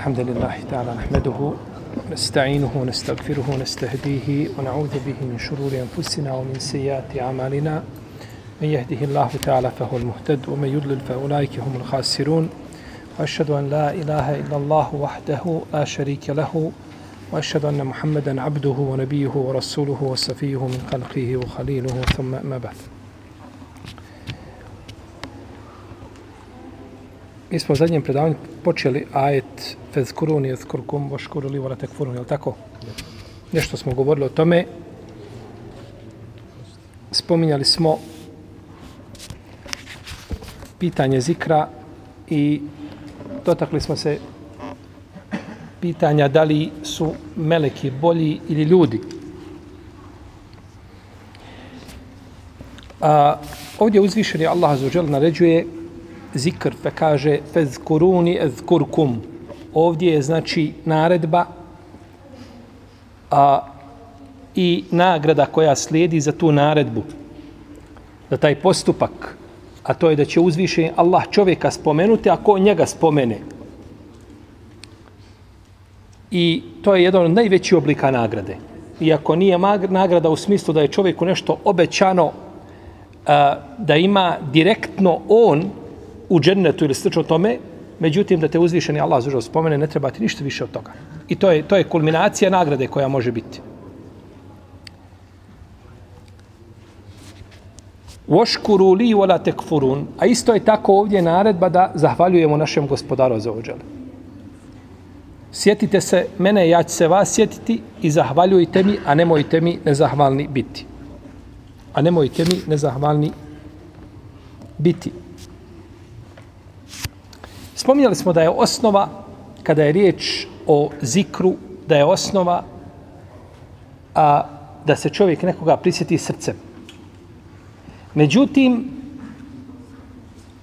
الحمد لله تعالى نحمده نستعينه ونستغفره ونستهديه ونعوذ به من شرور أنفسنا ومن سيئات أعمالنا. من يهده الله تعالى فهو المهتد ومن يضلل فأولئك هم الخاسرون. وأشهد أن لا إله إلا الله وحده لا شريك له وأشهد أن محمدا عبده ونبيه ورسوله وصفيه من خلقه وخليله ثم أما بعد. Mi smo u zadnjem predavanju počeli ajet Fezkuruni, Ezkurkum, Voškuruli, Vola Tekfuruni, je li tako? Nešto smo govorili o tome. Spominjali smo pitanje zikra i dotakli smo se pitanja da li su meleki bolji ili ljudi. A, ovdje uzvišeni Allah azuđel naređuje zikr, pa kaže fezkuruni ezkurkum. Ovdje je znači naredba a, i nagrada koja slijedi za tu naredbu. Za taj postupak. A to je da će uzvišeni Allah čovjeka spomenuti ako njega spomene. I to je jedan od najvećih oblika nagrade. Iako nije nagrada u smislu da je čovjeku nešto obećano a, da ima direktno on u džennetu ili slično tome, međutim da te uzvišeni Allah zažao spomene, ne treba ti ništa više od toga. I to je, to je kulminacija nagrade koja može biti. Voškuru li vola tekfurun, a isto je tako ovdje naredba da zahvaljujemo našem gospodaru za ođele. Sjetite se mene, ja ću se vas sjetiti i zahvaljujte mi, a nemojte mi nezahvalni biti. A nemojte mi nezahvalni biti. Spominjali smo da je osnova, kada je riječ o zikru, da je osnova a, da se čovjek nekoga prisjeti srcem. Međutim,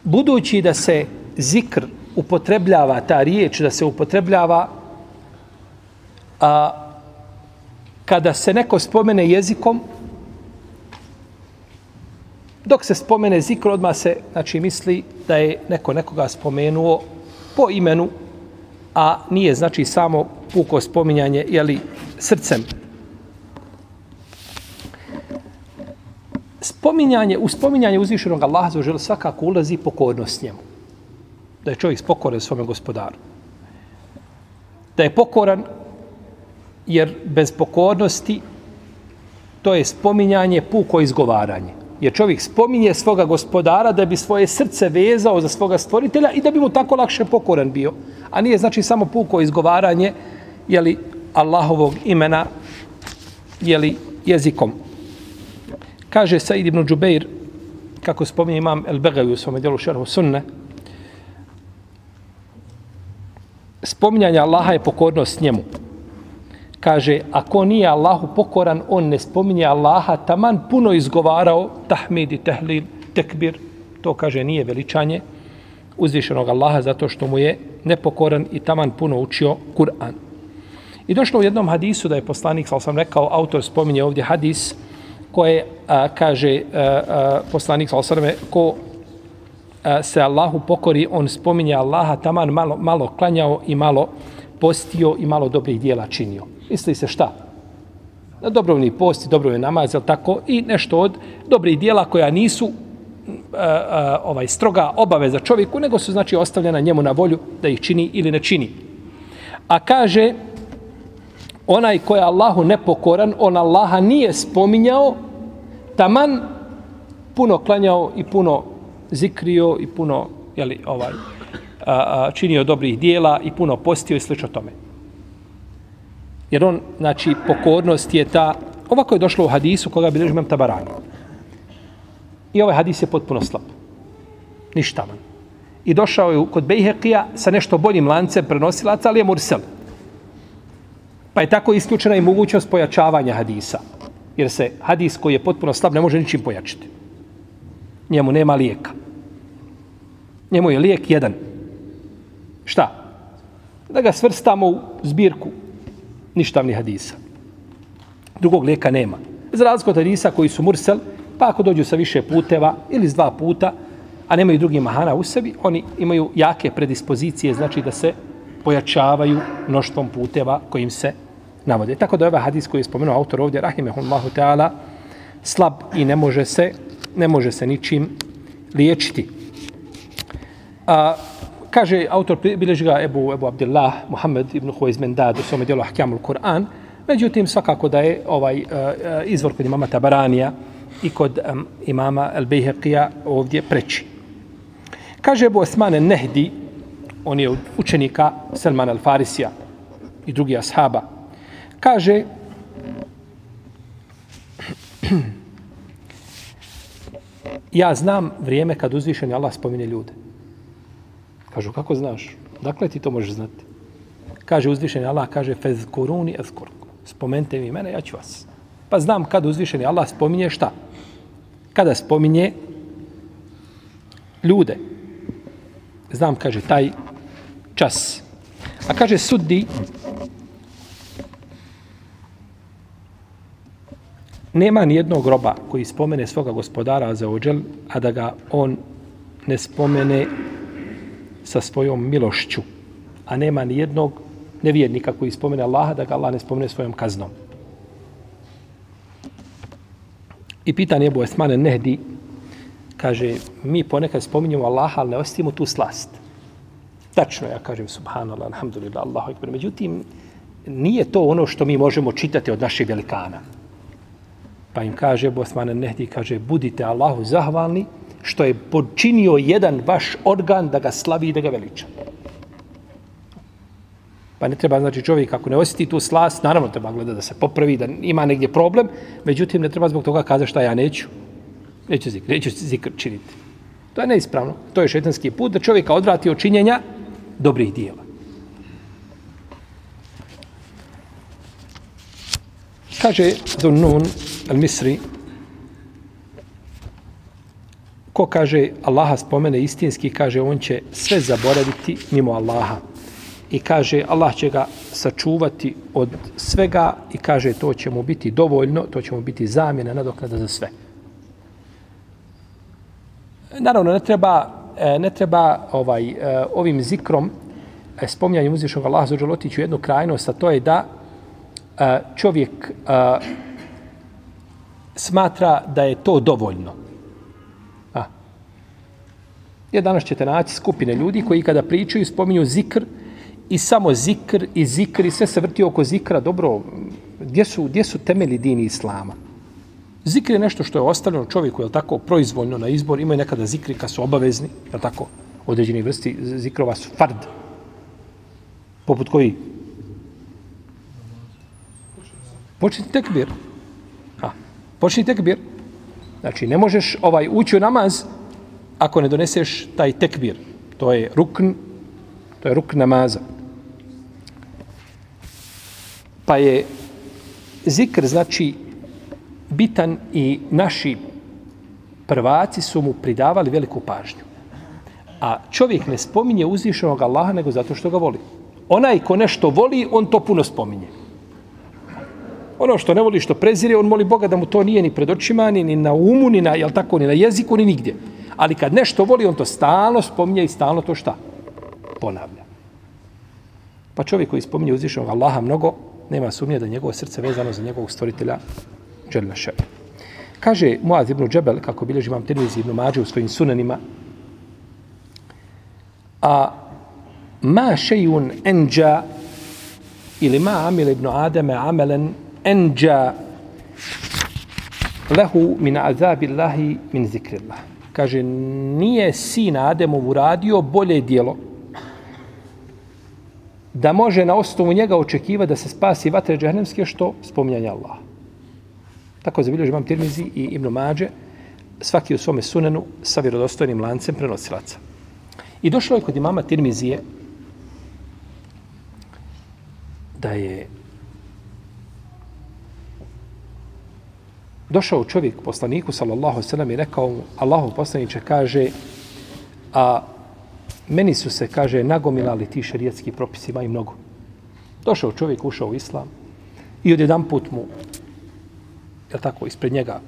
budući da se zikr upotrebljava, ta riječ da se upotrebljava, a, kada se neko spomene jezikom, Dok se spomene zikr, odmah se znači, misli da je neko nekoga spomenuo po imenu, a nije znači samo puko spominjanje jeli, srcem. Spominjanje, u spominjanje uzvišenog Allaha za žel svakako ulazi pokornost njemu. Da je čovjek spokoran svome gospodaru. Da je pokoran jer bez pokornosti to je spominjanje puko izgovaranje. Jer čovjek spominje svoga gospodara da bi svoje srce vezao za svoga stvoritelja i da bi mu tako lakše pokoran bio. A nije znači samo puko izgovaranje jeli, Allahovog imena jeli, jezikom. Kaže Said ibn Đubeir, kako spominje imam El Begaju u svome djelu šerhu sunne, spominjanje Allaha je pokornost njemu kaže, ako nije Allahu pokoran, on ne spominje Allaha, taman puno izgovarao, tahmid i tehlil, tekbir, to kaže nije veličanje uzvišenog Allaha zato što mu je nepokoran i taman puno učio Kur'an. I došlo u jednom hadisu da je poslanik, sal sam rekao, autor spominje ovdje hadis koje a, kaže a, a, poslanik, sal sam ko a, se Allahu pokori, on spominje Allaha, taman malo, malo klanjao i malo postio i malo dobrih dijela činio. Misli se šta? Na dobrovni post i dobrovni namaz, je tako? I nešto od dobrih dijela koja nisu uh, uh, ovaj stroga obaveza čovjeku, nego su znači ostavljena njemu na volju da ih čini ili ne čini. A kaže, onaj ko je Allahu nepokoran, on Allaha nije spominjao, taman puno klanjao i puno zikrio i puno jeli, ovaj, a, a, činio dobrih dijela i puno postio i slično tome. Jer on, znači, pokornost je ta... Ovako je došlo u hadisu koga bilježi imam tabarani. I ovaj hadis je potpuno slab. Ništa man. I došao je kod Bejhekija sa nešto boljim lancem prenosilaca, ali je mursel. Pa je tako isključena i mogućnost pojačavanja hadisa. Jer se hadis koji je potpuno slab ne može ničim pojačiti. Njemu nema lijeka. Njemu je lijek jedan. Šta? Da ga svrstamo u zbirku ništavni hadisa. Drugog lijeka nema. Za razliku od hadisa koji su mursel, pa ako dođu sa više puteva ili s dva puta, a nemaju drugi mahana u sebi, oni imaju jake predispozicije, znači da se pojačavaju mnoštvom puteva kojim se navode. Tako da je ovaj hadis koji je spomenuo autor ovdje, rahimehullahu ta'ala, slab i ne može se, ne može se ničim liječiti. A, kaže autor, bileži ga Ebu, Ebu Abdillah, Muhammed ibn Huayz Mendad, u svome dijelu Ahkamul Kur'an, međutim, svakako da je ovaj uh, izvor kod imama Tabaranija i kod um, imama Al-Bejheqija ovdje preći. Kaže Ebu Osmane Nehdi, on je učenika Selman Al Farisija i drugi ashaba, kaže ja znam vrijeme kad uzvišen Allah spominje ljude. Kažu, kako znaš? Dakle ti to možeš znati? Kaže uzvišeni Allah, kaže fez koruni ez Spomente mi mene, ja ću vas. Pa znam kad uzvišeni Allah spominje šta? Kada spominje ljude. Znam, kaže, taj čas. A kaže suddi, nema ni jednog groba koji spomene svoga gospodara za ođel, a da ga on ne spomene sa svojom milošću. A nema ni jednog nevjernika koji spomene Allaha da ga Allah ne spomene svojom kaznom. I pitan je Esmane Nehdi, kaže, mi ponekad spominjemo Allaha, ali ne ostavimo tu slast. Tačno, ja kažem, subhanallah, alhamdulillah, Allahu ekber. Međutim, nije to ono što mi možemo čitati od naših velikana. Pa im kaže Bosmane Nehdi, kaže, budite Allahu zahvalni što je počinio jedan vaš organ da ga slavi i da ga veliča. Pa ne treba, znači, čovjek ako ne osjeti tu slast, naravno treba gleda da se popravi, da ima negdje problem, međutim, ne treba zbog toga kaza šta ja neću. Neću zikr, neću zikr činiti. To je neispravno. To je šetanski put da čovjeka odvrati od činjenja dobrih dijela. Kaže Zunnun al-Misri, ko kaže Allaha spomene istinski, kaže on će sve zaboraviti mimo Allaha. I kaže Allah će ga sačuvati od svega i kaže to će mu biti dovoljno, to će mu biti zamjena nadoknada za sve. Naravno, ne treba, e, ne treba ovaj, e, ovim zikrom e, spominjanjem uzvišnog Allaha za otići u jednu krajnost, a to je da čovjek smatra da je to dovoljno. Jer danas ćete naći skupine ljudi koji kada pričaju spominju zikr i samo zikr i zikr i sve se vrti oko zikra. Dobro, gdje su, gdje su temeli dini islama? Zikr je nešto što je ostavljeno čovjeku, je tako, proizvoljno na izbor. Imaju nekada zikri kad su obavezni, je tako, određeni vrsti zikrova su fard. Poput koji? Počni tekbir. A, počni tekbir. Znači, ne možeš ovaj ući u namaz ako ne doneseš taj tekbir. To je rukn, to je rukn namaza. Pa je zikr, znači, bitan i naši prvaci su mu pridavali veliku pažnju. A čovjek ne spominje uzvišenog Allaha nego zato što ga voli. Onaj ko nešto voli, on to puno spominje. Ono što ne voli, što prezire, on moli Boga da mu to nije ni pred očima, ni, ni na umu, ni na, jel tako, ni na jeziku, ni nigdje. Ali kad nešto voli, on to stalno spominje i stalno to šta? Ponavlja. Pa čovjek koji spominje uzvišenog Allaha mnogo, nema sumnje da njegovo srce vezano za njegovog stvoritelja Đelle Šebe. Kaže Muaz ibn Džebel, kako bilježi imam Tirmizi ibn Mađe u svojim sunanima, a ma šejun enđa ili ma amil ibn Ademe amelen enđa lehu min azabillahi min zikrillah. Kaže, nije sin Ademov uradio bolje dijelo da može na osnovu njega očekivati da se spasi vatre džahnemske što spominjanje Allaha. Tako zabilježi imam Tirmizi i Ibn Mađe, svaki u svome sunenu sa vjerodostojnim lancem prenosilaca. I došlo je kod imama Tirmizije da je došao čovjek poslaniku sallallahu sallam i rekao mu Allahu poslaniče kaže a meni su se kaže nagomilali ti šerijetski propisi ima i mnogo. Došao čovjek, ušao u islam i odjedan put mu je tako, ispred njega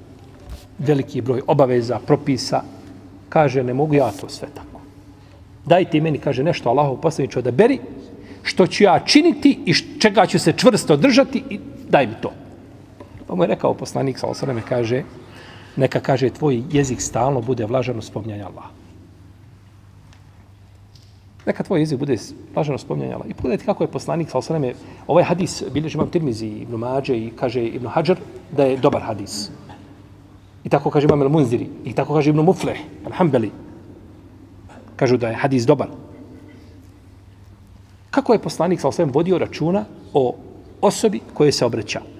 veliki broj obaveza, propisa, kaže, ne mogu ja to sve tako. Dajte meni, kaže, nešto Allahov poslaniče da beri, što ću ja činiti i čega ću se čvrsto držati i daj mi to. Pa mu je rekao poslanik, sa osrame, kaže, neka kaže tvoj jezik stalno bude vlažan u spomnjanja Allaha. Neka tvoj jezik bude vlažan u spomnjanja Allaha. I pogledajte kako je poslanik, sa osrame, ovaj hadis bilježi imam Tirmizi, Ibn Mađe i kaže Ibn Hajar da je dobar hadis. I tako kaže imam Al-Munziri. I tako kaže Ibn Mufleh, Al-Hambeli. Kažu da je hadis dobar. Kako je poslanik sa osvijem vodio računa o osobi koje se obraća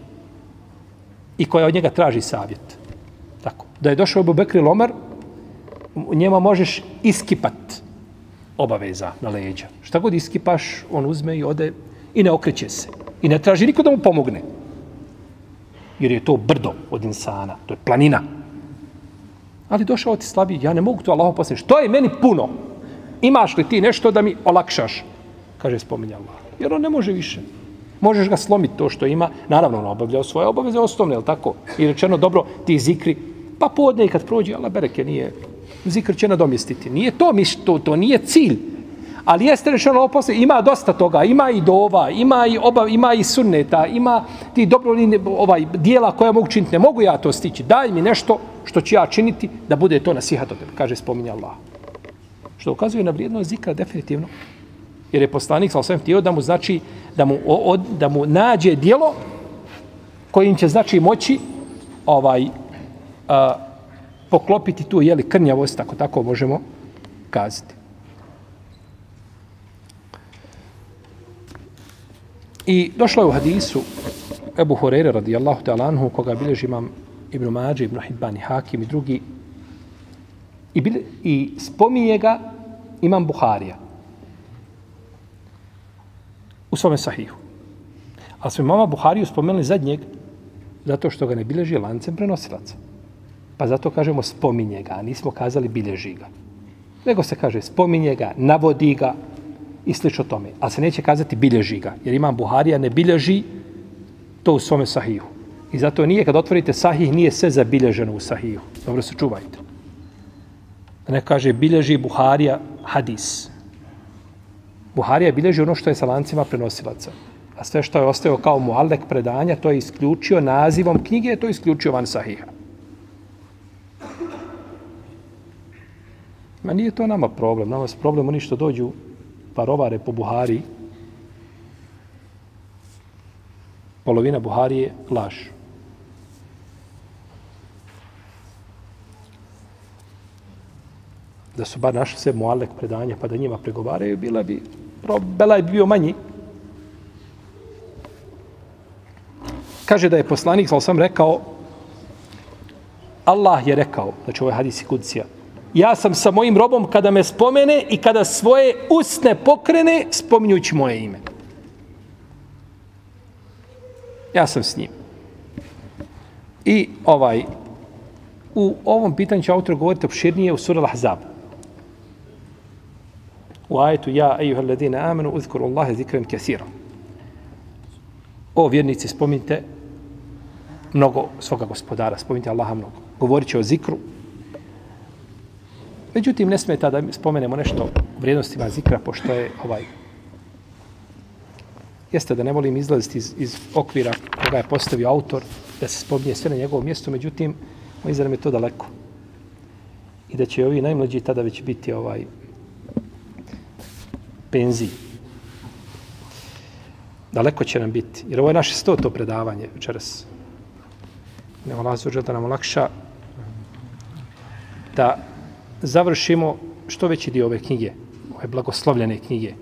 i koja od njega traži savjet. Tako. Da je došao Abu Bekri Lomar, njema možeš iskipat obaveza na leđa. Šta god iskipaš, on uzme i ode i ne okreće se. I ne traži niko da mu pomogne. Jer je to brdo od insana. To je planina. Ali došao ti slabi, ja ne mogu to Allaho posljediti. Što je meni puno? Imaš li ti nešto da mi olakšaš? Kaže, spominja Allah. Jer on ne može više. Možeš ga slomiti to što ima. Naravno, on obavljao svoje obaveze osnovne, je tako? I rečeno, dobro, ti zikri. Pa podne kad prođe, Allah bereke nije. Zikr će nadomjestiti. Nije to, mi to, to nije cilj. Ali jeste rečeno ovo ima dosta toga, ima i dova, ima i obav, ima i sunneta, ima ti dobro ovaj dijela koja mogu činiti, ne mogu ja to stići. Daj mi nešto što ću ja činiti da bude to nasihat od tebe, kaže spominja Allah. Što ukazuje na vrijednost zikra definitivno. Jer je poslanik sa osvijem htio da mu znači da mu, od, da mu nađe dijelo kojim će znači moći ovaj a, poklopiti tu jeli krnjavost, tako tako možemo kazati. I došlo je u hadisu Ebu Horeire radijallahu ta'ala anhu, koga bilježi imam Ibn Mađe, Ibn Hidban i Hakim i drugi. I, bile, I spominje ga imam Buharija u svome sahihu. Ali smo imama Buhariju spomenuli zadnjeg zato što ga ne bilježi lancem prenosilaca. Pa zato kažemo spominje ga, a nismo kazali bilježi ga. Nego se kaže spominje ga, navodi ga i slično tome. Ali se neće kazati bilježi ga, jer imam Buharija ne bilježi to u svome sahihu. I zato nije, kad otvorite sahih, nije sve zabilježeno u sahihu. Dobro se čuvajte. Da ne kaže bilježi Buharija hadis. Buharija bilježi ono što je sa lancima prenosilaca. A sve što je ostao kao muallek predanja, to je isključio nazivom knjige, to je isključio van sahiha. Ma nije to nama problem. Nama je problem oni što dođu parovare po Buhari. Polovina Buharije laž. Da su bar našli sve muallek predanja pa da njima pregovaraju, bila bi belaj bio manji. Kaže da je poslanik, sal sam rekao, Allah je rekao, znači ovo je hadisi kucija, ja sam sa mojim robom kada me spomene i kada svoje usne pokrene, spominjući moje ime. Ja sam s njim. I ovaj, u ovom pitanju će autor govoriti opširnije u sura Lahzabu u ajetu ja ejuha ladina amanu uzkuru Allahe zikren kesira. O vjernici, spominjte mnogo svoga gospodara, spominjte Allaha mnogo. Govorit će o zikru. Međutim, ne smeta da spomenemo nešto o vrijednostima zikra, pošto je ovaj jeste da ne volim izlaziti iz, iz okvira koga je postavio autor, da se spominje sve na njegovom mjestu, međutim, moj izra je to daleko. I da će ovi najmlađi tada već biti ovaj penziji. Daleko će nam biti. Jer ovo je naše sto to predavanje večeras. Ne olazi da nam olakša da završimo što veći dio ove knjige, ove blagoslovljene knjige.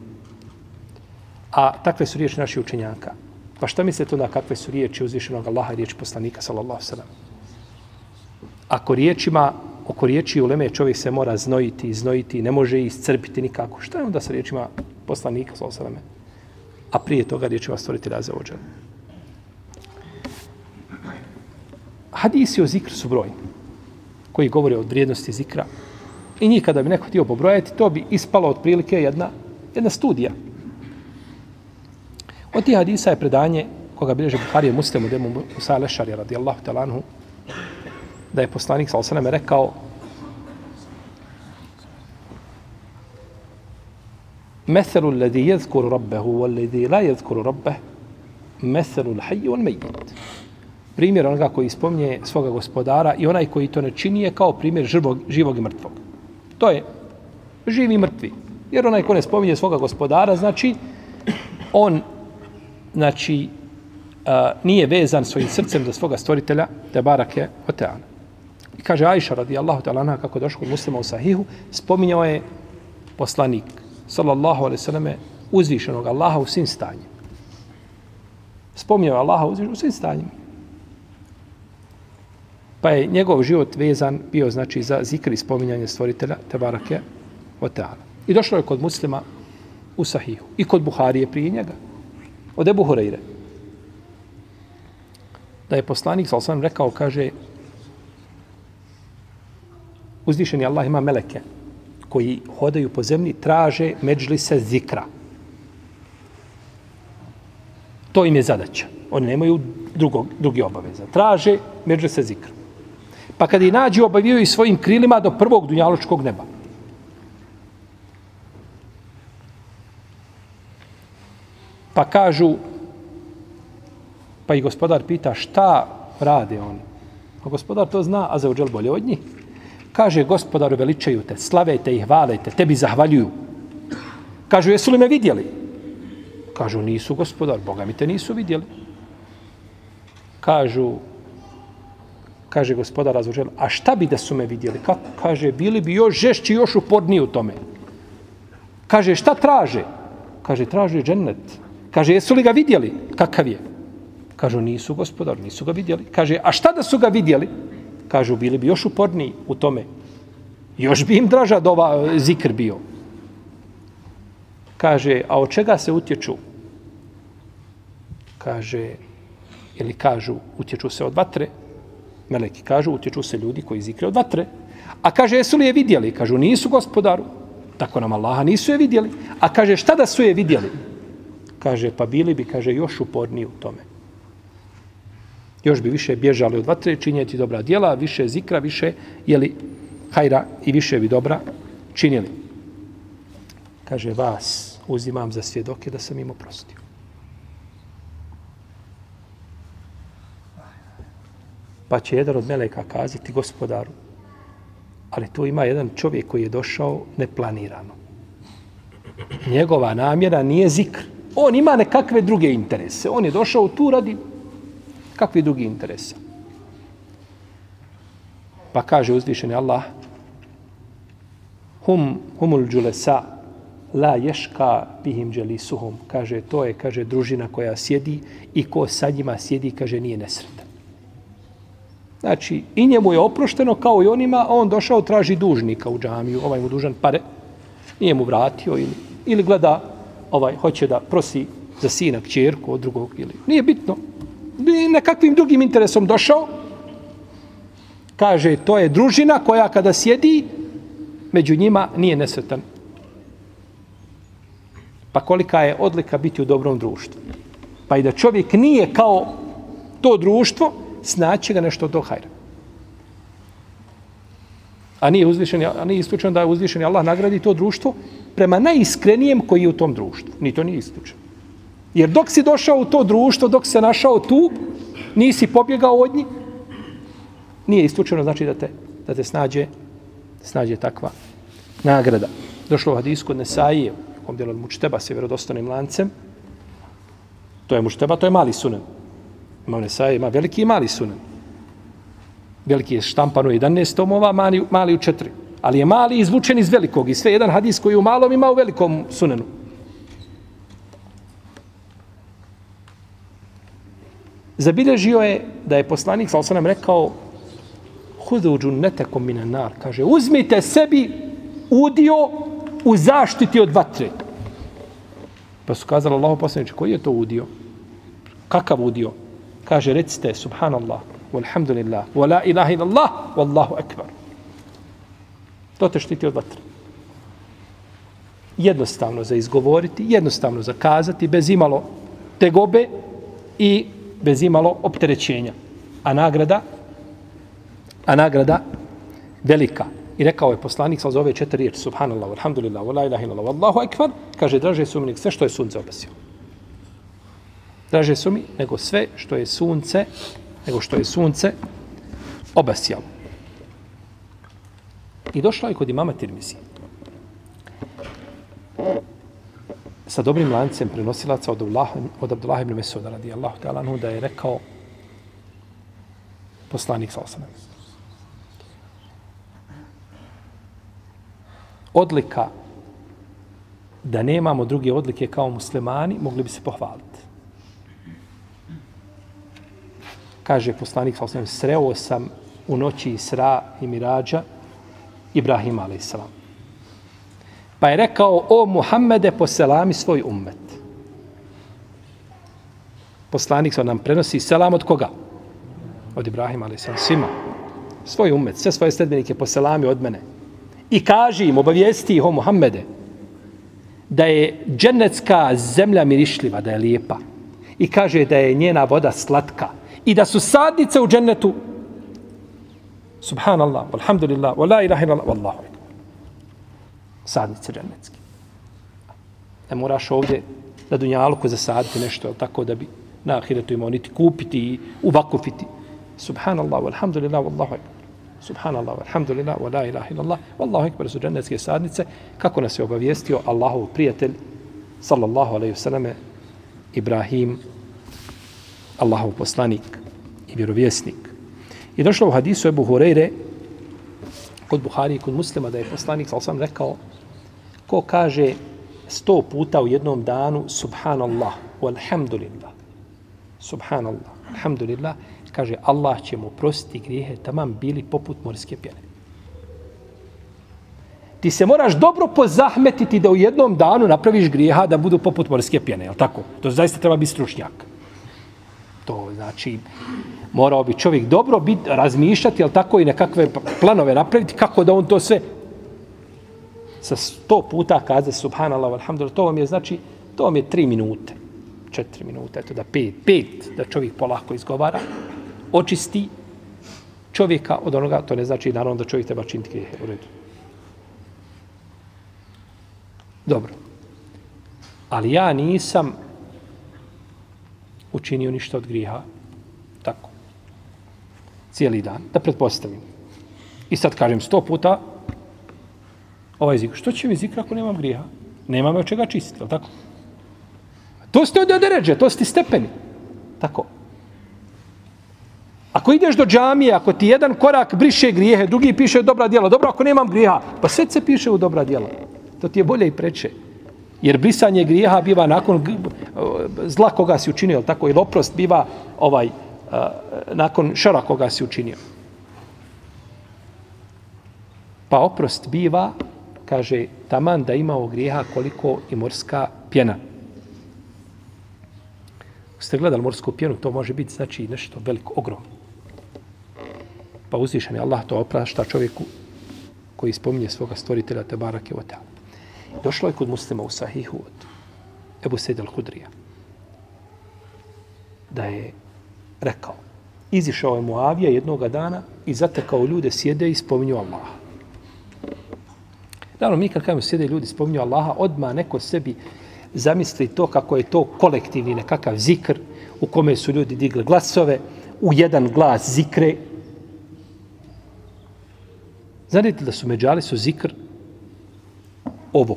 A takve su riječi naših učenjaka. Pa šta mislite onda kakve su riječi uzvišenog Allaha i riječi poslanika, sallallahu sallam? Ako riječima oko riječi uleme čovjek se mora znojiti, znojiti, ne može iscrpiti nikako. Šta je onda sa riječima poslanika, sa osaleme? A prije toga riječima stvoriti raze ođe. Hadisi o zikru su brojni, koji govore o vrijednosti zikra. I njih kada bi neko htio pobrojati, to bi ispalo otprilike jedna, jedna studija. Od tih hadisa je predanje koga bilježe Buharije muslimu demu Musa Lešari radijallahu talanhu da je poslanik sa ve rekao مثل الذي يذكر ربه والذي لا يذكر ربه مثل الحي والميت. Primjer onoga koji spominje svoga gospodara i onaj koji to ne čini je kao primjer živog, živog i mrtvog. To je živi i mrtvi. Jer onaj ko ne spominje svoga gospodara, znači, on, znači, a, nije vezan svojim srcem za svoga stvoritelja, te barake oteana. I kaže Ajša radijallahu ta'ala kako došlo kod muslima u sahihu, spominjao je poslanik, sallallahu alaihi sallame, uzvišenog Allaha u svim stanjima. Spominjao je Allaha uzvišenog u svim stanjima. Pa je njegov život vezan bio znači za zikr i spominjanje stvoritelja Tebarake Oteana. I došlo je kod muslima u Sahihu. I kod Buharije prije njega. Od Ebu Hureyre. Da je poslanik, sal sam rekao, kaže, uzvišeni Allah ima meleke koji hodaju po zemlji, traže međli se zikra. To im je zadaća. Oni nemaju drugog, drugi obaveza. Traže međli se zikra. Pa kada i nađu, obavijaju svojim krilima do prvog dunjaločkog neba. Pa kažu, pa i gospodar pita šta rade oni. A gospodar to zna, a za uđel bolje od njih. Kaže, gospodaru, veličaju te, slavete i hvalete, tebi zahvaljuju. Kažu, jesu li me vidjeli? Kažu, nisu gospodar, Boga mi te nisu vidjeli. Kažu, kaže gospodar razvožel, a šta bi da su me vidjeli? Kako? Kaže, bili bi još žešći, još uporniji u tome. Kaže, šta traže? Kaže, traže džennet. Kaže, jesu li ga vidjeli? Kakav je? Kažu, nisu gospodar, nisu ga vidjeli. Kaže, a šta da su ga vidjeli? Kažu, bili bi još uporniji u tome. Još bi im draža dova e, zikr bio. Kaže, a od čega se utječu? Kaže, ili kažu, utječu se od vatre, Meleki kažu, utječu se ljudi koji zikre od vatre. A kaže, jesu li je vidjeli? Kažu, nisu gospodaru. Tako nam Allaha nisu je vidjeli. A kaže, šta da su je vidjeli? Kaže, pa bili bi, kaže, još uporniji u tome. Još bi više bježali od vatre, činjeti dobra djela, više zikra, više, jeli, hajra i više bi dobra činili. Kaže, vas uzimam za svjedoke da sam im oprostio. Pa će jedan od meleka kazati gospodaru, ali tu ima jedan čovjek koji je došao neplanirano. Njegova namjera nije zikr. On ima nekakve druge interese. On je došao tu radi kakvi drugi interesa. Pa kaže uzvišeni Allah, hum humul džulesa la ješka bihim dželisuhum. Kaže, to je, kaže, družina koja sjedi i ko sa njima sjedi, kaže, nije nesretan. Znači, i njemu je oprošteno kao i onima, a on došao traži dužnika u džamiju, ovaj mu dužan pare, nije mu vratio ili, ili gleda, ovaj, hoće da prosi za sina, kćerku od drugog ili... Nije bitno. Nekakvim drugim interesom došao. Kaže, to je družina koja kada sjedi, među njima nije nesretan. Pa kolika je odlika biti u dobrom društvu. Pa i da čovjek nije kao to društvo, snaće ga nešto do hajra. A nije, uzvišen, a nije isključeno da je uzvišen Allah nagradi to društvo prema najiskrenijem koji je u tom društvu. Ni to nije isključeno. Jer dok si došao u to društvo, dok se našao tu, nisi pobjegao od njih, nije istučeno znači da te, da te snađe, snađe takva nagrada. Došlo u hadisku od Nesaije, u kom od Mučteba se vjerodostanim lancem, to je Mučteba, to je mali sunan. Ima Nesaije, ima veliki i mali sunan. Veliki je štampan u 11 tomova, mali, mali u 4. Ali je mali izvučen iz velikog. I sve jedan hadis koji je u malom ima u velikom sunanu. Zabilježio je da je poslanik, sal nam rekao, hudu džunetekom minanar, kaže, uzmite sebi udio u zaštiti od vatre. Pa su kazali Allahu poslaniče, koji je to udio? Kakav udio? kaže recite subhanallah walhamdulillah wa la ilaha illallah wallahu akbar to te štiti od vatre jednostavno za izgovoriti jednostavno za kazati bez imalo tegobe i bez imalo opterećenja a nagrada a nagrada velika I rekao je poslanik sa ove četiri riječi, subhanallah, alhamdulillah, wa la ilaha illallah, wallahu akbar, kaže, draže su mi sve što je sunce obasio. Draže su mi nego sve što je sunce, nego što je sunce obasjalo. I došla je kod imama Tirmizi. Sa dobrim lancem prenosilaca od Abdullah, od Abdullah ibn Mesuda radijallahu ta'ala da je rekao poslanik sa osanem. Odlika da nemamo druge odlike kao muslimani, mogli bi se pohvaliti. Kaže poslanik sa osanem, sreo sam u noći Isra i Mirađa Ibrahim alaihissalam Pa je rekao, o Muhammede, poselami svoj ummet. Poslanik sa nam prenosi selam od koga? Od Ibrahima a.s. Svima. Svoj ummet, sve svoje sledbenike poselami od mene. I kaži im, obavijesti ih o Muhammede, da je dženecka zemlja mirišljiva, da je lijepa. I kaže da je njena voda slatka. I da su sadnice u džennetu Subhanallah, walhamdulillah, wa la ilaha illallah, wallahu akbar. Sadnice džennetske. Ne moraš ovdje na dunjalku zasaditi nešto, tako da bi na ahiretu imao niti kupiti i uvakufiti. Subhanallah, alhamdulillah, wallahu ekber. Subhanallah, alhamdulillah, wa la ilaha illallah, wallahu ekber su džennetske sadnice, kako nas je obavijestio Allahov prijatelj, sallallahu alaihi vseleme, Ibrahim, Allahov poslanik i vjerovjesnik. I došlo u hadisu Ebu Hureyre, kod Buhari i kod muslima, da je poslanik, sallallahu sam rekao, ko kaže sto puta u jednom danu, subhanallah, walhamdulillah, subhanallah, alhamdulillah, kaže, Allah će mu prostiti grijehe, tamam bili poput morske pjene. Ti se moraš dobro pozahmetiti da u jednom danu napraviš grijeha da budu poput morske pjene, je tako? To zaista treba biti stručnjak. To znači, morao bi čovjek dobro bit, razmišljati, ali tako i nekakve planove napraviti, kako da on to sve sa sto puta kaze subhanallah, alhamdulillah, to vam je znači, to vam je tri minute, četiri minute, eto da pet, pet, da čovjek polako izgovara, očisti čovjeka od onoga, to ne znači naravno da čovjek treba činiti grijehe, u redu. Dobro. Ali ja nisam učinio ništa od griha. Tako. Cijeli dan. Da pretpostavim. I sad kažem sto puta ovaj zikr. Što će mi zikr ako nemam griha? Nemam od čega čistiti, tako? To ste od deređe, to ste stepeni. Tako. Ako ideš do džamije, ako ti jedan korak briše grijehe, drugi piše dobra djela, dobro ako nemam grijeha, pa sve se piše u dobra djela. To ti je bolje i preče. Jer brisanje grijeha biva nakon zla koga si učinio, tako i oprost biva ovaj nakon šara koga si učinio. Pa oprost biva, kaže, taman da imao grijeha koliko i morska pjena. Ste gledali morsku pjenu, to može biti znači nešto veliko, ogromno. Pa uzvišen je Allah to oprašta čovjeku koji spominje svoga stvoritelja Tebara Kevoteala. Došlo je kod muslima u sahihu od Ebu Sejd al-Hudrija da je rekao izišao je Muavija jednoga dana i zatekao ljude sjede i spominju Allaha. Naravno, mi kad kažemo sjede ljudi spominju Allaha, odma neko sebi zamisli to kako je to kolektivni nekakav zikr u kome su ljudi digli glasove, u jedan glas zikre. Znate da su međali su zikr ovo.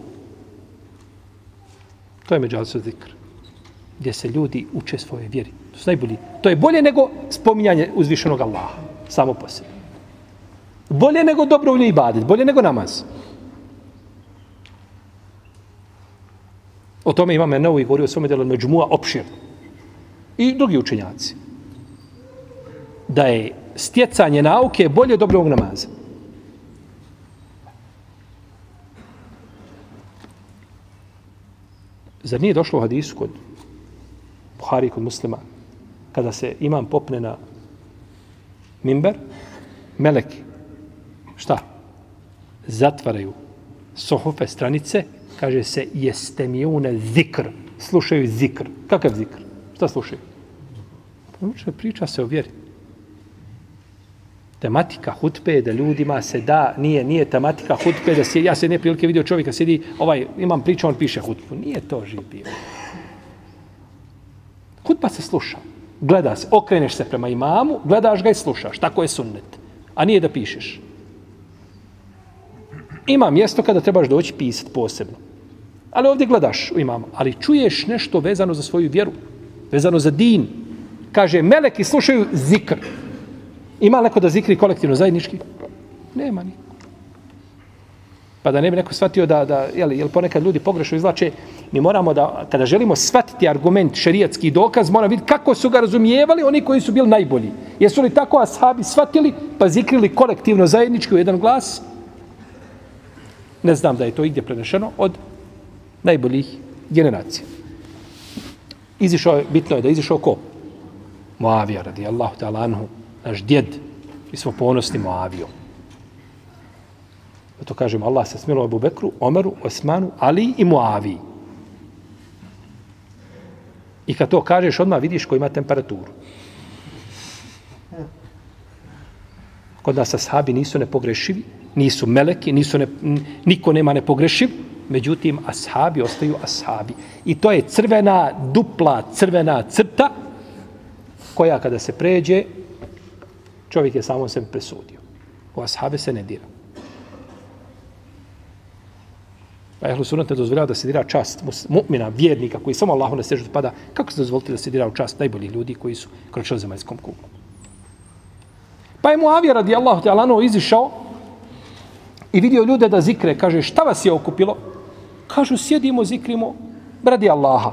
To je međalstvo zikr. Gdje se ljudi uče svoje vjeri. To su najbolji. To je bolje nego spominjanje uzvišenog Allaha. Samo po sebi. Bolje nego dobro ulje i badit. Bolje nego namaz. O tome imam Enau i govorio o svome delu Međumua opšir. I drugi učenjaci. Da je stjecanje nauke bolje dobrog namaza. Zar nije došlo u hadisu kod Buhari kod muslima, kada se imam popne na mimber, meleki, šta? Zatvaraju sohofe stranice, kaže se jeste mi une zikr, slušaju zikr. Kakav zikr? Šta slušaju? Pa priča se o vjeri. Tematika hutbe je da ljudima se da, nije nije tematika hutbe da se, ja se ne prilike vidio čovjeka sjedi, ovaj, imam priču, on piše hutbu. Nije to živ bio. Hutba se sluša. Gleda se, okreneš se prema imamu, gledaš ga i slušaš. Tako je sunnet. A nije da pišeš. Ima mjesto kada trebaš doći pisati posebno. Ali ovdje gledaš u imamu. Ali čuješ nešto vezano za svoju vjeru. Vezano za din. Kaže, meleki slušaju zikr. Ima neko da zikri kolektivno zajednički? Nema ni. Pa da ne bi neko shvatio da, da jel, jel ponekad ljudi pogrešno izlače, mi moramo da, kada želimo shvatiti argument, šerijatski dokaz, mora vidjeti kako su ga razumijevali oni koji su bili najbolji. Jesu li tako ashabi shvatili, pa zikrili kolektivno zajednički u jedan glas? Ne znam da je to igdje prenešeno od najboljih generacija. Izišao je, bitno je da izišao ko? Moavija radijallahu ta'ala anhu, naš djed. Mi smo ponosni Moavijom. To kažemo, Allah se smilo Abu Bekru, Omeru, Osmanu, Ali i Moaviji. I kad to kažeš, odmah vidiš ko ima temperaturu. Kod nas ashabi nisu nepogrešivi, nisu meleki, nisu ne, niko nema nepogrešiv, međutim, ashabi ostaju ashabi. I to je crvena, dupla, crvena crta, koja kada se pređe, čovjek je samo se presudio. U ashabe se ne dira. Pa ehlu sunat ne dozvoljava da se dira čast mu'mina, vjernika, koji samo Allahu ne sežu pada. Kako se dozvoliti da se dira u čast najboljih ljudi koji su kročili zemaljskom kugu? Pa je Muavija radijallahu Allahu izišao i vidio ljude da zikre. Kaže, šta vas je okupilo? Kažu, sjedimo, zikrimo, radi Allaha.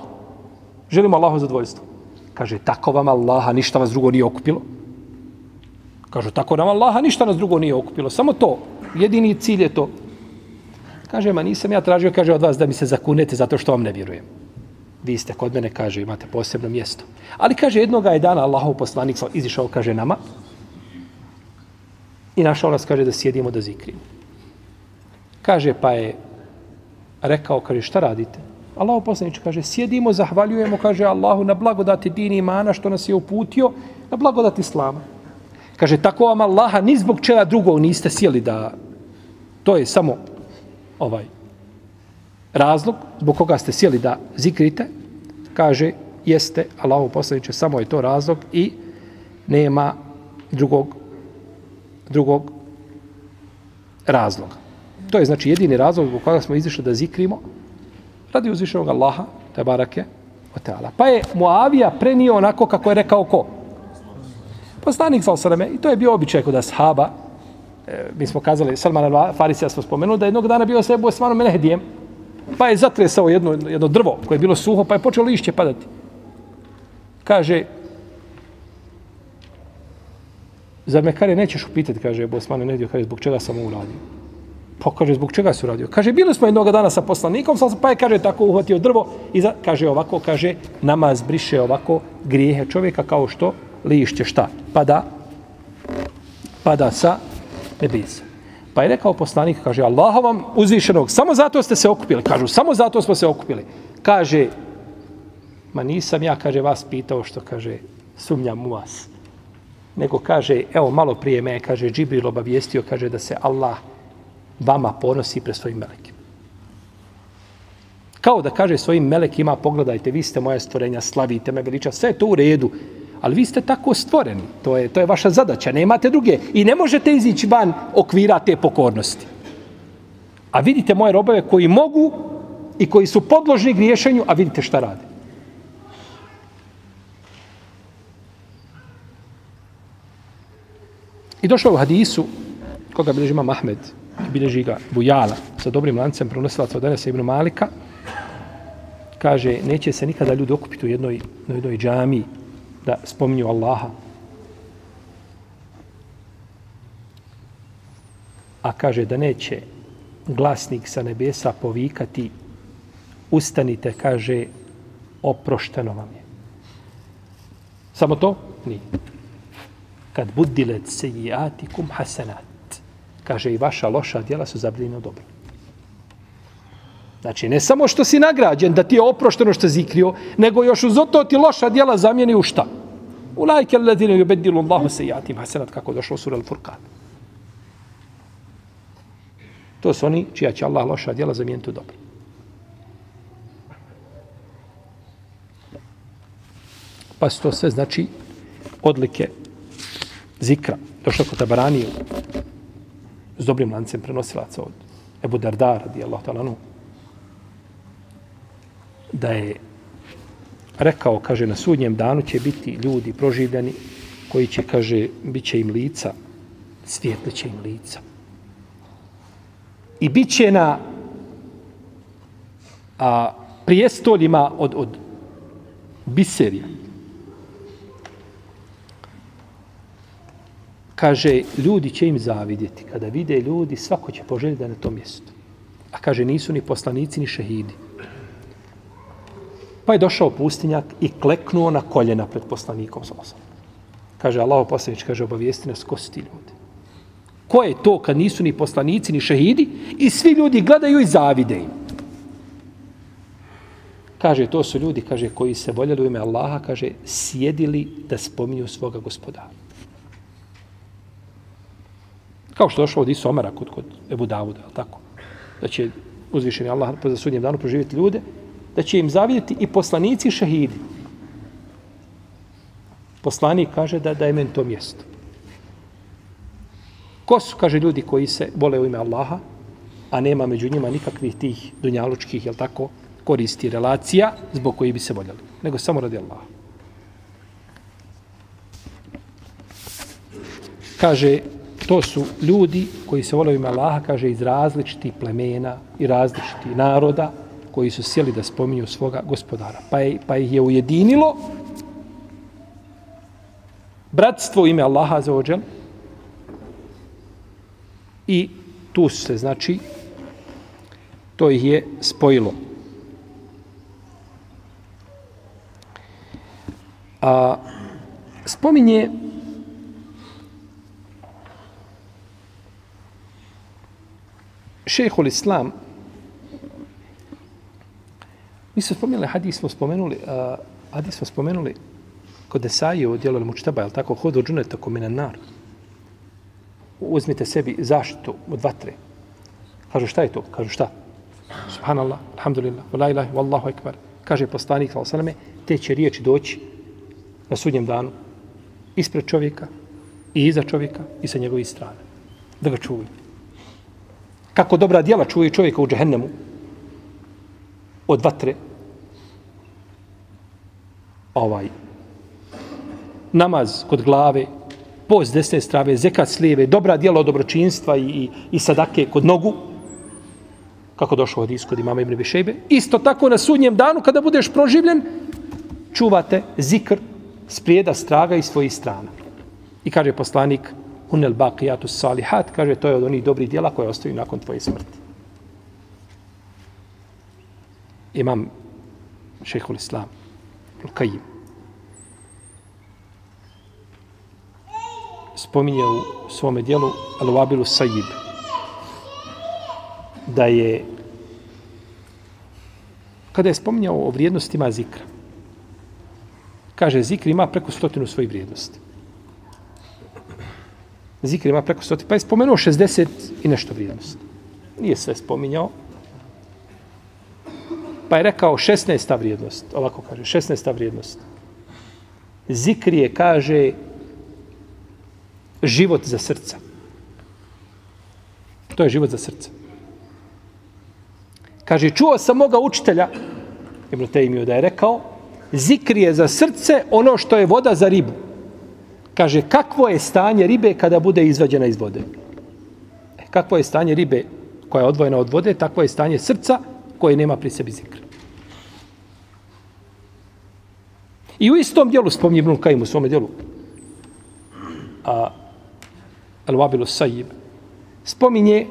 Želimo Allahu zadovoljstvo. Kaže, tako vam Allaha, ništa vas drugo nije okupilo. Kažu, tako nam Allaha, ništa nas drugo nije okupilo. Samo to, jedini cilj je to. Kaže, ma nisam ja tražio, kaže, od vas da mi se zakunete zato što vam ne vjerujem. Vi ste kod mene, kaže, imate posebno mjesto. Ali, kaže, jednoga je dana Allahov poslanik izišao, kaže, nama i našao nas, kaže, da sjedimo da zikrimo. Kaže, pa je rekao, kaže, šta radite? Allahu poslanič kaže, sjedimo, zahvaljujemo, kaže Allahu na blagodati dini imana što nas je uputio, na blagodati islama. Kaže, tako vam Allaha, ni zbog čega drugog niste sjeli da to je samo ovaj razlog zbog koga ste sjeli da zikrite, kaže, jeste Allahu poslaniče, samo je to razlog i nema drugog drugog razloga. To je znači jedini razlog zbog koga smo izišli da zikrimo radi uzvišenog Allaha, te barake, o teala. Pa je Muavija prenio onako kako je rekao ko? Poslanik sa osrame, i to je bio običaj kod ashaba, e, mi smo kazali, Salman al-Farisija smo spomenuli, da jednog dana bio sa Ebu Osmanom Menehdijem, pa je zatresao jedno, jedno drvo koje je bilo suho, pa je počelo lišće padati. Kaže, zar me kare nećeš upitati, kaže Ebu Osman Menehdijem, kaže, zbog čega sam uradio? Pa kaže, zbog čega se uradio? Kaže, bili smo jednog dana sa poslanikom, pa je, kaže, tako uhvatio drvo i za, kaže ovako, kaže, namaz briše ovako grijehe čovjeka kao što lišće šta? Pada, pada sa nebisa. Pa je rekao poslanik, kaže, Allah vam uzvišenog, samo zato ste se okupili. Kažu, samo zato smo se okupili. Kaže, ma nisam ja, kaže, vas pitao što, kaže, sumnjam u vas. Nego kaže, evo, malo prije me, kaže, Džibril obavijestio, kaže, da se Allah vama ponosi pre svojim melekima. Kao da kaže svojim melekima, pogledajte, vi ste moja stvorenja, slavite me, veliča, sve je to u redu. Ali vi ste tako stvoreni. To je, to je vaša zadaća. Nemate druge. I ne možete izići van okvira te pokornosti. A vidite moje robove koji mogu i koji su podložni griješenju, a vidite šta rade. I došlo u hadisu, koga bilježi imam Ahmed, bilježi ga Bujala, sa dobrim lancem pronosilaca od Enesa ibn Malika, kaže, neće se nikada ljudi okupiti u jednoj, u jednoj džamiji, da spominju Allaha. A kaže da neće glasnik sa nebesa povikati ustanite, kaže, oprošteno vam je. Samo to? Nije. Kad budilet se kum. Kaže, i vaša loša djela su zabljene dobro. Znači, ne samo što si nagrađen da ti je oprošteno što zikrio, nego još uz to ti loša djela zamijeni u šta? Ulajke alladine yubeddilu Allahu sejatim hasenat, kako došlo u sura Al-Furqan. To su oni čija će Allah loša djela zamijeniti u dobro. Pa su to sve znači odlike zikra. Došlo kod Tabaraniju s dobrim lancem prenosilaca od Ebu Dardar, radi Allah talanu, da je rekao, kaže, na sudnjem danu će biti ljudi proživljeni koji će, kaže, bit će im lica, svijetli će im lica. I bit će na a, prijestoljima od, od biserija. Kaže, ljudi će im zavidjeti. Kada vide ljudi, svako će poželjeti da je na tom mjestu. A kaže, nisu ni poslanici, ni šehidi. Pa je došao pustinjak i kleknuo na koljena pred poslanikom sa osam. Kaže, Allaho poslanič, kaže, obavijesti nas, ko su ti ljudi? Ko je to kad nisu ni poslanici, ni šehidi i svi ljudi gledaju i zavide im? Kaže, to su ljudi, kaže, koji se voljeli u ime Allaha, kaže, sjedili da spominju svoga gospodara. Kao što došlo od Isu Omara kod, kod Ebu Davuda, tako? Da će uzvišeni Allah za sudnjem danu proživjeti ljude, da će im zavidjeti i poslanici i šehidi. Poslanik kaže da, da je meni to mjesto. Ko su, kaže, ljudi koji se vole u ime Allaha, a nema među njima nikakvih tih dunjalučkih, jel tako, koristi relacija zbog koji bi se voljeli, nego samo radi Allaha. Kaže, to su ljudi koji se vole u Allaha, kaže, iz različitih plemena i različitih naroda, koji su sjeli da spominju svoga gospodara. Pa, je, pa ih je ujedinilo bratstvo ime Allaha za ođel i tu se, znači, to ih je spojilo. A, spominje šehol islam Mi smo spomenuli, hadis smo spomenuli, uh, hadis smo spomenuli kod Esaije u dijelu Mučtaba, je tako, hodu džuneta ko minan nar. Uzmite sebi zaštitu od vatre. Kažu šta je to? Kažu šta? Subhanallah, alhamdulillah, la ilaha, wallahu ekbar. Kaže poslanik, sallam, te će riječi doći na sudnjem danu ispred čovjeka i iza čovjeka i sa njegovih strane. Da ga čuvaju. Kako dobra djela čuvaju čovjeka u džehennemu od vatre, ovaj namaz kod glave, post desne strave, zekat s lijeve, dobra djela od dobročinstva i, i, i sadake kod nogu, kako došlo od iskod imama Ibn Bišejbe. Isto tako na sudnjem danu, kada budeš proživljen, čuvate zikr sprijeda straga i svojih strana. I kaže poslanik, Hunel baqiyatu salihat, kaže to je od onih dobrih djela koje ostaju nakon tvoje smrti. Imam šehhul islam, Lukajim, Spominje u svome dijelu Al-Wabilu Sajib da je kada je spominjao o vrijednostima zikra kaže zikr ima preko stotinu svojih vrijednosti. Zikr ima preko stotinu, pa je spomenuo 60 i nešto vrijednosti. Nije sve spominjao, Pa je rekao 16. vrijednost, ovako kaže, 16. vrijednost. Zikrije kaže život za srca. To je život za srce. Kaže, čuo sam moga učitelja, Ibn Tejmiju da je rekao, zikrije za srce ono što je voda za ribu. Kaže, kakvo je stanje ribe kada bude izvađena iz vode? E, kakvo je stanje ribe koja je odvojena od vode, takvo je stanje srca koje nema pri sebi zikra. I u istom dijelu spomni Ibn Kajim u svom dijelu a, Al-Wabilu Sajib spominje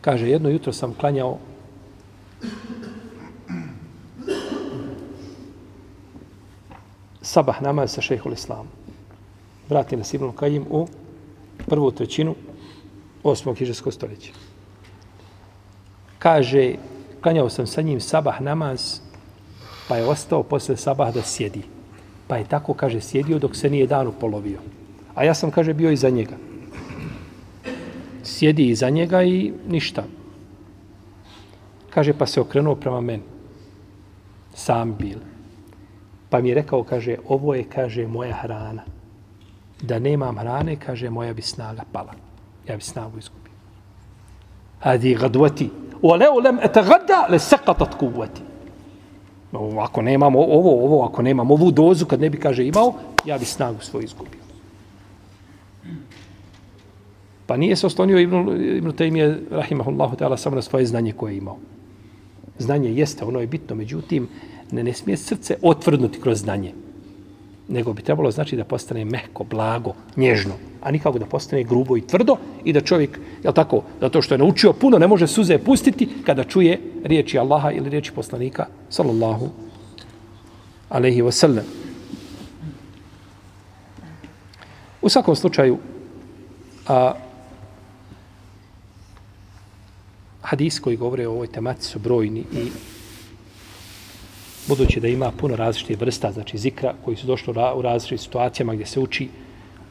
kaže jedno jutro sam klanjao sabah namaz sa šehhul islamu. Vrati nas Ibn Kajim u prvu trećinu osmog hiđarskog stoljeća. Kaže, klanjao sam sa njim sabah namaz pa je ostao posle sabah da sjedi. Pa je tako, kaže, sjedio dok se nije dan upolovio. A ja sam, kaže, bio iza njega. Sjedi iza njega i ništa. Kaže, pa se okrenuo prema meni. Sam bil. Pa mi je rekao, kaže, ovo je, kaže, moja hrana. Da nemam hrane, kaže, moja bi snaga pala. Ja bi snagu izgubio. Hadi gadvati. O leo lem ete gada, le sekatat kuvati. Ako nemam ovo, ovo, ako nemam ovu dozu, kad ne bi, kaže, imao, ja bi snagu svoju izgubio. Pa nije se oslonio Ibn, Ibn Taymiye, rahimahullahu ta'ala, samo na svoje znanje koje je imao. Znanje jeste, ono je bitno, međutim, ne, ne smije srce otvrdnuti kroz znanje. Nego bi trebalo znači da postane mehko, blago, nježno, a nikako da postane grubo i tvrdo i da čovjek, je tako, zato što je naučio puno, ne može suze pustiti kada čuje riječi Allaha ili riječi poslanika, sallallahu alaihi wasallam. U svakom slučaju, a, hadis koji govore o ovoj tematici su brojni i budući da ima puno različitih vrsta, znači zikra koji su došli u različitim situacijama gdje se uči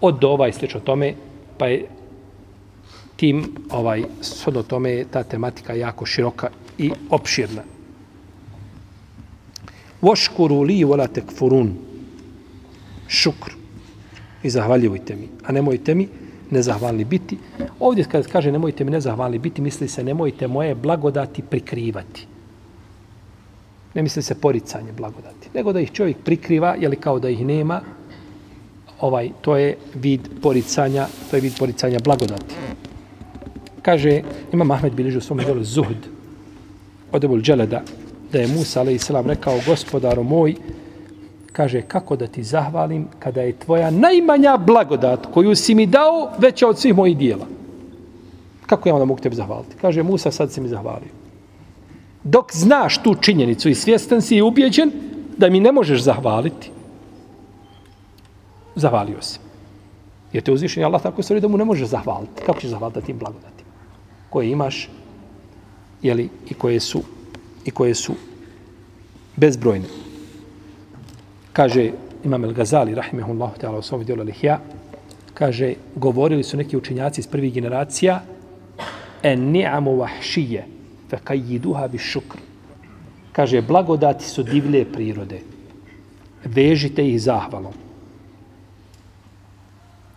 od dova i slično tome, pa je tim, ovaj, shodno tome je ta tematika jako široka i opširna. Voškuru li vola tekfurun. Šukr. I zahvaljujte mi. A nemojte mi nezahvalni biti. Ovdje kad kaže nemojte mi nezahvalni biti, misli se nemojte moje blagodati prikrivati. Ne misli se poricanje blagodati. Nego da ih čovjek prikriva, jeli kao da ih nema, ovaj, to je vid poricanja, to je vid poricanja blagodati. Kaže, ima Mahmed Biližu u svom djelu Zuhd, od Ebul Dželeda, da je Musa, ali rekao, gospodaro moj, kaže, kako da ti zahvalim kada je tvoja najmanja blagodat koju si mi dao veća od svih mojih dijela. Kako ja onda mogu tebi zahvaliti? Kaže, Musa, sad si mi zahvalio. Dok znaš tu činjenicu i svjestan si i ubjeđen da mi ne možeš zahvaliti, zahvalio si. Jer te uzvišen Allah tako stvari da mu ne možeš zahvaliti. Kako ćeš zahvaliti tim blagodatima? Koje imaš jeli, i koje su i koje su bezbrojne kaže Imam El-Gazali, rahimehullahu ta'ala, u svom dijelu Lihja, kaže, govorili su neki učinjaci iz prvih generacija, en ni'amu vahšije, fekajiduha bi šukr. Kaže, blagodati su divlje prirode. Vežite ih zahvalom.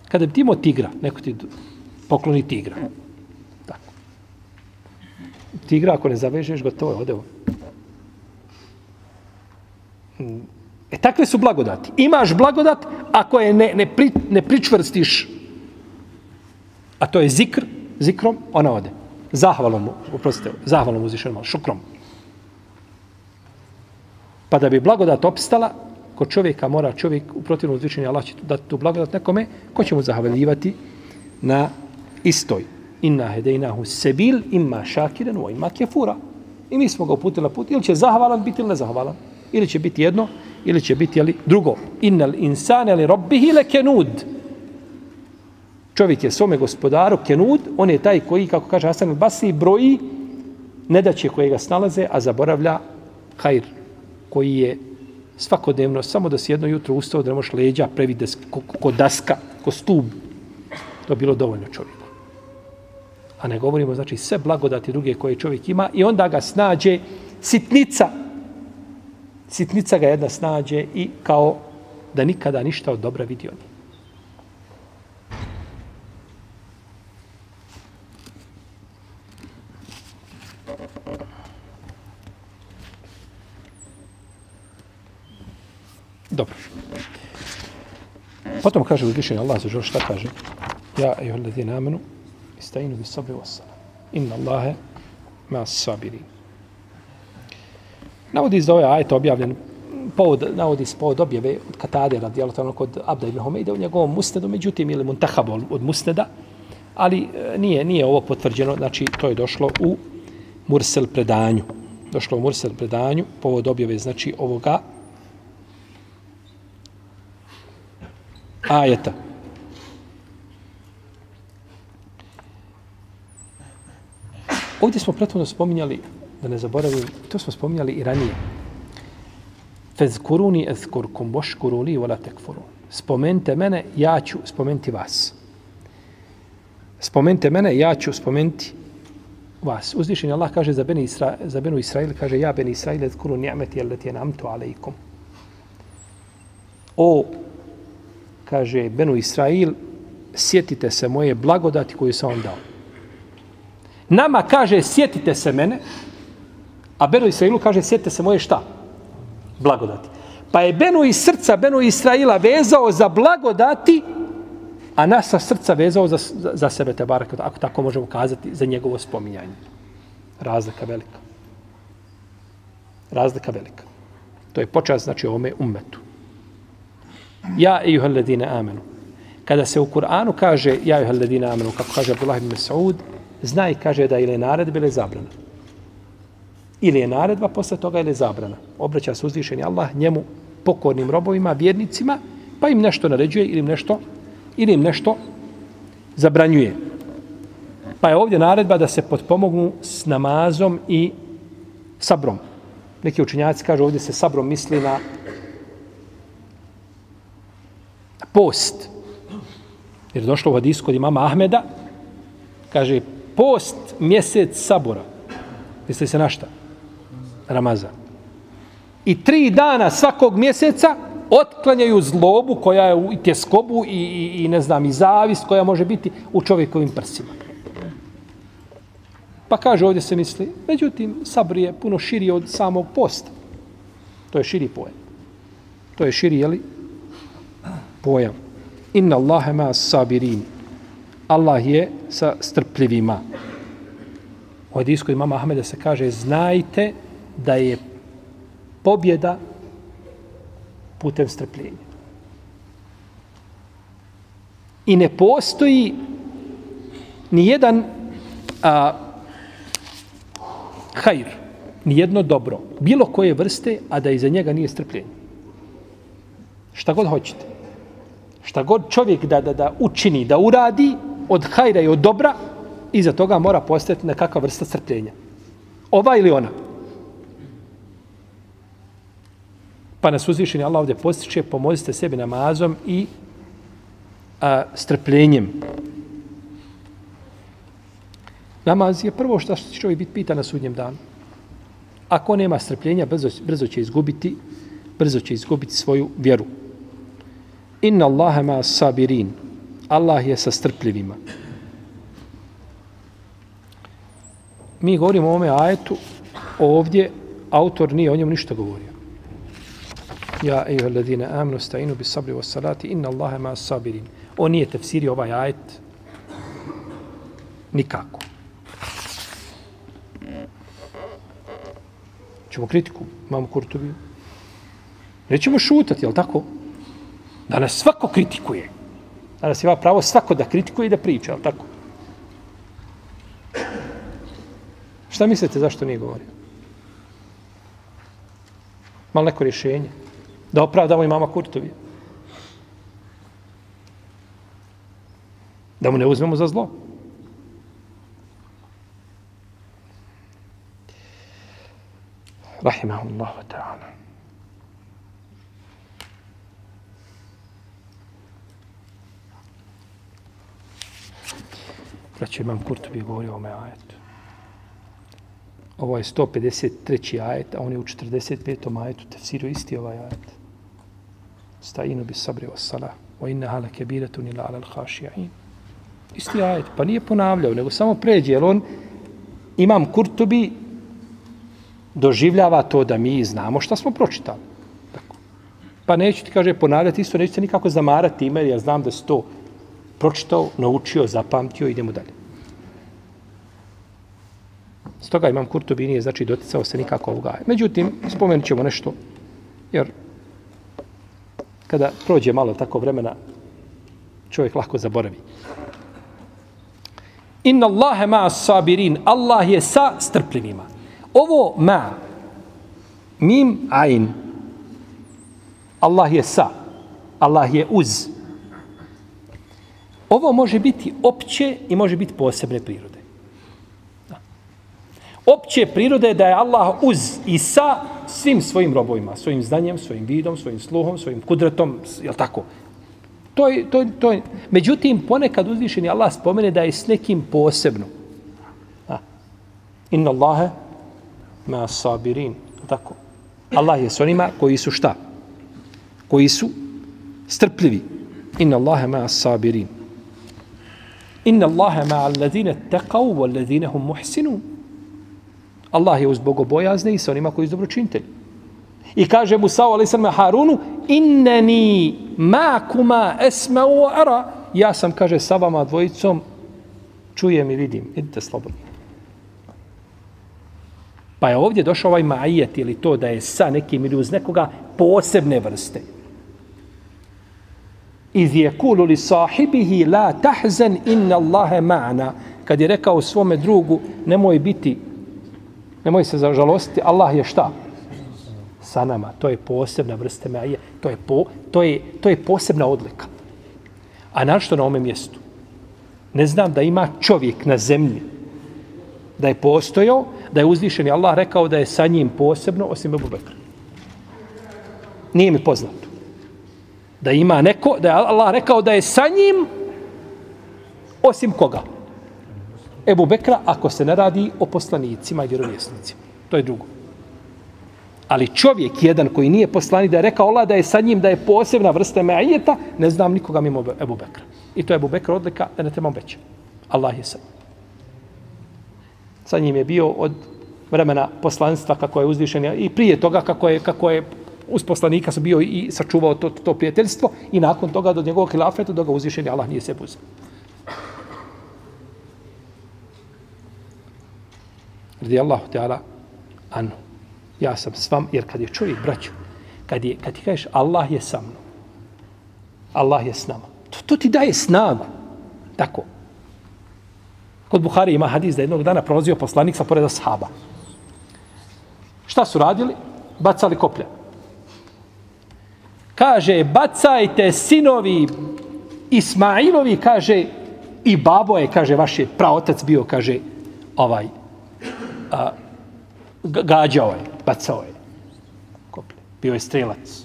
Kada bi ti imao tigra, neko ti pokloni tigra. Tako. Tigra, ako ne zavežeš, gotovo je, odevo. Mm. E takve su blagodati. Imaš blagodat ako je ne, ne, pri, ne pričvrstiš, a to je zikr, zikrom, ona ode. Zahvalom mu, uprostite, zahvalom uzvišenom, šukrom. Pa da bi blagodat opstala, ko čovjeka mora čovjek u protivnom uzvišenju Allah će dati tu blagodat nekome, ko će mu zahvaljivati na istoj. Inna hedejnahu sebil imma šakiren o imma kefura. I mi smo ga uputili na put. Ili će zahvalan biti ili nezahvalan. Ili će biti jedno, ili će biti jeli, drugo. Innal insane li robbihi le kenud. Čovjek je svome gospodaru kenud, on je taj koji, kako kaže Hasan al-Basri, broji nedaće koje ga snalaze, a zaboravlja hajr, koji je svakodnevno, samo da se jedno jutro ustao, da ne možeš leđa previde ko, ko daska, ko stub. To bilo dovoljno čovjeku. A ne govorimo, znači, sve blagodati druge koje čovjek ima i onda ga snađe sitnica sitnica ga jedna snađe i kao da nikada ništa od dobra vidio nije. Dobro. Potom kaže uzvišenje Allah za šta kaže? Ja, eho ladi namenu, istajinu bi sabri wasala. Inna Allahe ma sabirin. Navodi iz ove ajete objavljen povod, navodi se povod objave od Katade radi tamo kod Abda ibn Homeida u njegovom musnedu, međutim ili Muntahab od musneda, ali e, nije nije ovo potvrđeno, znači to je došlo u Mursel predanju. Došlo u Mursel predanju, povod objave znači ovoga ajeta. Ovdje smo prethodno spominjali da ne zaboravim, to smo spominjali i ranije. Fezkuruni ezkurkum, boškuruli vola tekfurun. Spomente mene, ja ću spomenti vas. Spomente mene, ja ću spomenti vas. Uzvišen Allah kaže za, Beni Isra, za Benu Israil, kaže ja Beni Israil, ezkuru ni'meti, jel leti je namtu alaikum. O, kaže Benu Israil, sjetite se moje blagodati koju sam vam dao. Nama kaže, sjetite se mene, a Benu Israilu kaže, sjetite se moje šta? Blagodati. Pa je Benu iz srca Benu Israila vezao za blagodati, a nas sa srca vezao za, za, za sebe, te barak, ako tako možemo kazati, za njegovo spominjanje. Razlika velika. Razlika velika. To je počas, znači, ovome umetu. Ja i juhalladine amenu. Kada se u Kur'anu kaže ja i juhalladine amenu, kako kaže Abdullah ibn Saud, zna i kaže da ili je naredba ili je zabrana. Ili je naredba, posle toga ili je zabrana. Obraća se uzvišeni Allah njemu pokornim robovima, vjernicima, pa im nešto naređuje ili im nešto, ili im nešto zabranjuje. Pa je ovdje naredba da se potpomognu s namazom i sabrom. Neki učinjaci kažu ovdje se sabrom misli na post. Jer je došlo u hadisku kod imama Ahmeda, kaže, post mjesec sabora. Misli se na šta? Ramazan. I tri dana svakog mjeseca otklanjaju zlobu koja je u tjeskobu i, i, i ne znam, i zavist koja može biti u čovjekovim prsima. Pa kaže ovdje se misli, međutim, sabr je puno širi od samog posta. To je širi pojem. To je širi, jeli, pojam. Inna Allahe ma sabirin. Allah je sa strpljivima. U hadijskoj imama Ahmeda se kaže, znajte da je pobjeda putem strpljenja. I ne postoji ni jedan a, hajr, ni jedno dobro, bilo koje vrste, a da iza njega nije strpljenje. Šta god hoćete. Šta god čovjek da, da, da učini, da uradi od hajra i od dobra, iza toga mora postati nekakva vrsta strpljenja. Ova ili ona. Pa nas uzvišeni Allah ovdje postiče, pomozite sebi namazom i a, strpljenjem. Namaz je prvo što će čovjek biti pita na sudnjem danu. Ako nema strpljenja, brzo, brzo će izgubiti brzo će izgubiti svoju vjeru. Inna Allahe ma sabirin. Allah je sa strpljivima. Mi govorimo o ovome ajetu, ovdje autor nije o njemu ništa govorio. Ja, ejuha ladine, amnu stainu, bi sabri wa salati, inna Allahe ma sabirin. On nije tefsirio ovaj ajet nikako. Čemo kritiku, imamo Kurtubiju. Nećemo šutati, jel tako? Danas svako kritikuje. Danas ima pravo svako da kritikuje i da priča, ali tako? Šta mislite zašto nije govorio? Malo neko rješenje? Da opravdamo i mama Kurtovi. Da mu ne uzmemo za zlo. Rahimahullahu ta'ala. Braćo, imam Kurtovi govorio o ome ajetu. Ovo je 153. ajet, a on je u 45. ajetu tefsirio isti ovaj ajet. Stajinu bi sabri wa salah, wa inna hala kebiretu nila ala l'haši'in. Isti ajet, pa nije ponavljao, nego samo pređe, jer on, imam Kurtobi, doživljava to da mi znamo šta smo pročitali. Tako. Pa neću ti, kaže, ponavljati isto, neću se nikako zamarati ime, ja znam da se to pročitao, naučio, zapamtio, idemo dalje. Stoga imam Kurtobi nije znači doticao se nikako ovoga. Međutim, spomenut ćemo nešto, jer kada prođe malo tako vremena, čovjek lako zaboravi. Inna Allahe ma sabirin, Allah je sa strpljivima. Ovo ma, mim, ain, Allah je sa, Allah je uz, Ovo može biti opće i može biti posebne prirode. Da. Opće prirode je da je Allah uz i sa svim svojim robovima, svojim znanjem, svojim vidom, svojim sluhom, svojim kudretom, je tako? To je, to, je, to je. Međutim, ponekad uzvišeni Allah spomene da je s nekim posebno. Da. Inna Allahe ma sabirin. Tako. Allah je s onima koji su šta? Koji su strpljivi. Inna Allahe ma sabirin. Inna Allahe ma'al alladine teqav wal alladine hum muhsinu. Allah je uz bogobojazne i sa onima koji su dobročinitelji. I kaže Musa alaih sallam Harunu, inneni makuma esma u ara. Ja sam, kaže, sa vama dvojicom, čujem i vidim. Idite slobodno. Pa je ovdje došao ovaj majet ili to da je sa nekim ili uz nekoga posebne vrste. Iz je kulu li sahibihi la tahzen inna Allahe ma'ana. Kad je rekao svome drugu, nemoj biti, nemoj se zažalostiti, Allah je šta? Sa nama. To je posebna vrsta me'ije. To je, po, to je, to je posebna odlika. A našto na ome mjestu? Ne znam da ima čovjek na zemlji da je postojao, da je uzvišen Allah rekao da je sa njim posebno, osim Ebu Bekra. Nije mi poznato. Da ima neko, da je Allah rekao da je sa njim, osim koga? Ebu Bekra, ako se ne radi o poslanicima i vjerovjesnicima. To je drugo. Ali čovjek jedan koji nije poslanik da je rekao Allah da je sa njim, da je posebna vrsta meajeta, ne znam nikoga mimo Ebu Bekra. I to je Ebu Bekra odlika da ne trebam veće. Allah je sa njim sa njim je bio od vremena poslanstva kako je uzvišen i prije toga kako je kako je uz poslanika su bio i sačuvao to, to prijateljstvo i nakon toga do njegovog hilafeta do ga uzvišeni Allah nije se buzio. Radi Allahu teala anu. Ja sam s vam, jer kad je čovjek braćo, kad, je, kad ti kažeš Allah je sa mnom, Allah je s nama, to, to ti daje snagu. Tako. Kod Buhari ima hadis da jednog dana prolazio poslanik sa pored ashaba. Šta su radili? Bacali koplja. Kaže, bacajte sinovi Ismailovi, kaže, i babo je, kaže, vaš je praotac bio, kaže, ovaj, a, gađao je, bacao je koplje. Bio je strelac.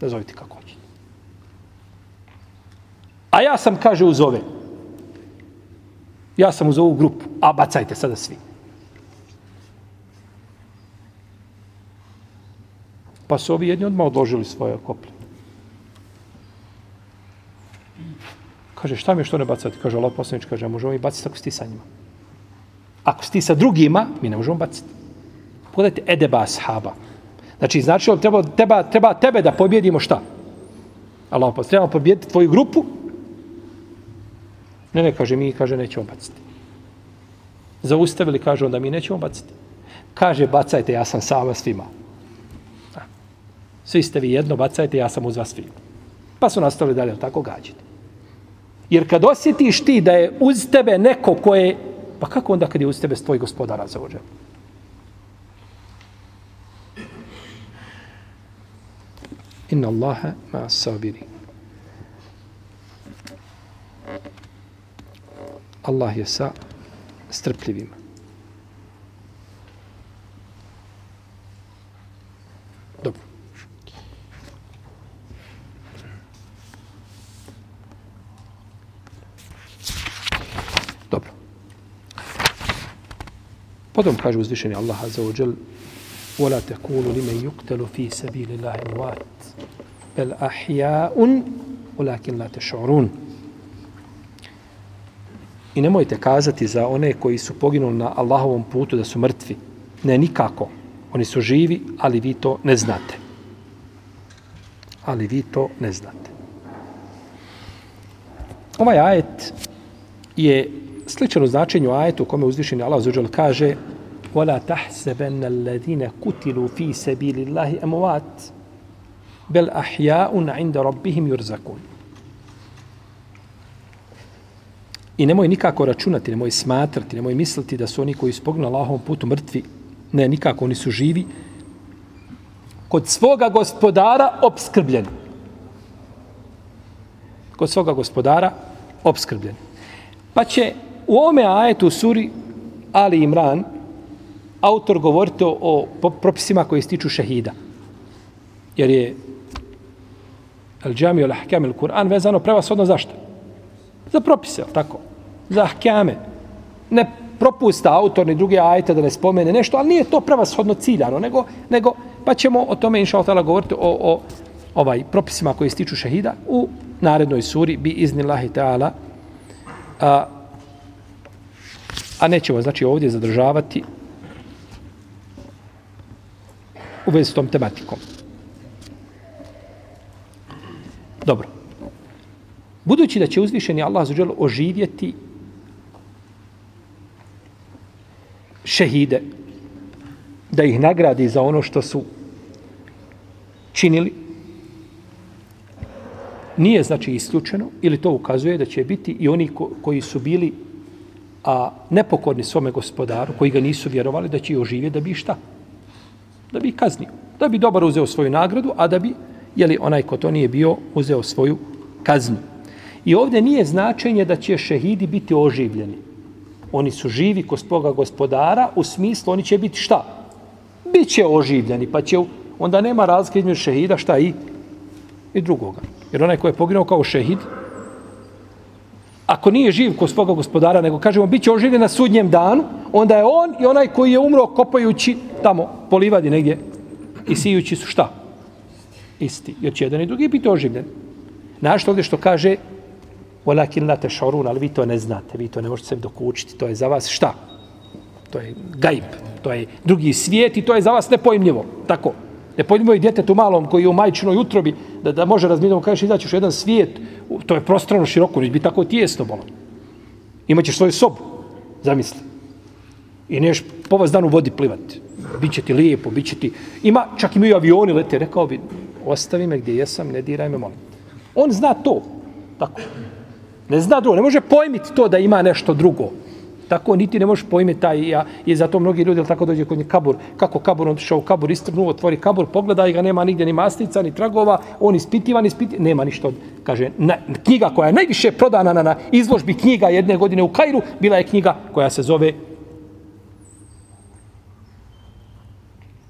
Nazovite kako hoćete. A ja sam, kaže, uz ove, Ja sam uz ovu grupu, a bacajte sada svi. Pa su ovi jedni odmah odložili svoje koplje. Kaže, šta mi je što ne bacati? Kaže, Allah poslanič, kaže, možemo i baciti ako ti sa njima. Ako sti sa drugima, mi ne možemo baciti. Pogledajte, edeba ashaba. Znači, znači, treba, treba, treba tebe da pobjedimo šta? Allah poslanič, treba pobjediti tvoju grupu, Ne, ne, kaže, mi, kaže, nećemo baciti. Zaustavili, kaže, onda mi nećemo baciti. Kaže, bacajte, ja sam sama svima. Svi ste vi jedno, bacajte, ja sam uz vas svima. Pa su nastavili dalje, tako gađite. Jer kad osjetiš ti da je uz tebe neko ko je, pa kako onda kad je uz tebe tvoj gospodara za ođe? Inna Allaha ma sabiri. Allah je sa strpljivima. Potom kaže uzvišeni Allah Azza wa Jal وَلَا تَكُولُ لِمَنْ يُقْتَلُ فِي سَبِيلِ اللَّهِ مُوَاتِ بَلْ أَحْيَاءٌ وَلَكِنْ لَا تَشْعُرُونَ I nemojte kazati za one koji su poginuli na Allahovom putu da su mrtvi. Ne, nikako. Oni su živi, ali vi to ne znate. Ali vi to ne znate. Ovaj ajet je sličan u značenju ajetu u kome uzvišeni Allah zuđel kaže وَلَا تَحْسَبَنَّ الَّذِينَ كُتِلُوا فِي سَبِيلِ اللَّهِ أَمُوَاتِ بَلْ أَحْيَاءٌ عِنْدَ رَبِّهِمْ يُرْزَكُونَ I nemoj nikako računati, nemoj smatrati, nemoj misliti da su oni koji su pognuli na Allahovom putu mrtvi. Ne, nikako, oni su živi. Kod svoga gospodara obskrbljeni. Kod svoga gospodara obskrbljeni. Pa će u ome ajetu suri Ali Imran autor govorite o, o propisima koji stiču šehida. Jer je al džami al ahkam al Kur'an vezano prevasodno zašto? Za propise, tako? Za ahkame. Ne propusta autor ni druge ajte da ne spomene nešto, ali nije to prevashodno ciljano, nego, nego pa ćemo o tome inša Allah govoriti o, o ovaj propisima koji stiču šehida u narednoj suri bi iznillahi ta'ala a, a nećemo znači ovdje zadržavati u vezi s tom tematikom. Dobro. Budući da će uzvišeni Allah zađelo oživjeti šehide, da ih nagradi za ono što su činili, nije znači isključeno ili to ukazuje da će biti i oni ko, koji su bili a nepokorni svome gospodaru, koji ga nisu vjerovali, da će ih oživjeti da bi šta? Da bi kaznio. Da bi dobar uzeo svoju nagradu, a da bi, jeli onaj ko to nije bio, uzeo svoju kaznu. I ovdje nije značenje da će šehidi biti oživljeni. Oni su živi kod svoga gospodara, u smislu oni će biti šta? Biće oživljeni, pa će, onda nema razlike između šehida, šta i, i drugoga. Jer onaj ko je poginuo kao šehid, ako nije živ kod svoga gospodara, nego kažemo, bit će oživljen na sudnjem danu, onda je on i onaj koji je umro kopajući tamo po livadi negdje i sijući su šta? Isti. Jer će jedan i drugi biti oživljen. Znaš ovdje što kaže Walakin la tashurun, ali vi to ne znate, vi to ne možete sebi dokučiti, to je za vas šta? To je gajb, to je drugi svijet i to je za vas nepojmljivo. Tako. Nepojmljivo je djetetu malom koji je u majčinoj utrobi da, da može razmišljati, kažeš izaćeš u jedan svijet, to je prostrano široko, neće biti tako tijesno bolo. Imaćeš svoju sobu, zamisli. I neš po vas dan u vodi plivati. Biće ti lijepo, biće ti... Ima, čak i mi avioni lete, rekao bi, ostavi me gdje jesam, ne diraj me, molim. On zna to. Tako. Ne zna drugo, ne može pojmiti to da ima nešto drugo. Tako niti ne možeš pojmiti taj ja i zato mnogi ljudi tako dođe kod nje kabur, kako kabur on došao u kabur, istrnu, otvori kabur, pogleda i ga nema nigdje ni mastica, ni tragova, on ispitivan, ispitivan, nema ništa kaže, na, knjiga koja je najviše prodana na, na izložbi knjiga jedne godine u Kairu, bila je knjiga koja se zove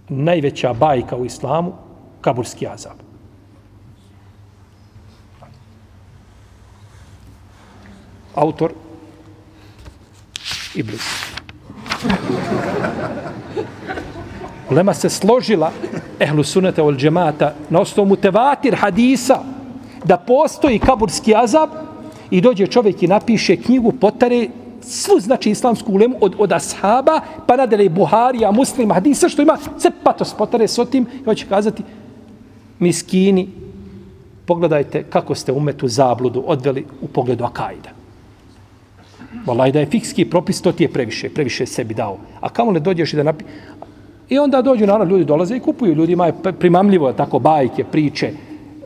najveća bajka u islamu, kaburski azab. autor Iblis. Lema se složila ehlu sunata ol džemata na osnovu tevatir hadisa da postoji kaburski azab i dođe čovjek i napiše knjigu potare svu znači islamsku ulemu od, od ashaba pa nadele i Buharija, muslima, hadisa što ima se patos potare s otim i hoće kazati miskini pogledajte kako ste umetu zabludu odveli u pogledu akajda. Valaj da je fikski propis, to ti je previše, previše sebi dao. A kamo ne dođeš i da napi... I onda dođu, naravno, ljudi dolaze i kupuju. Ljudima je primamljivo tako bajke, priče,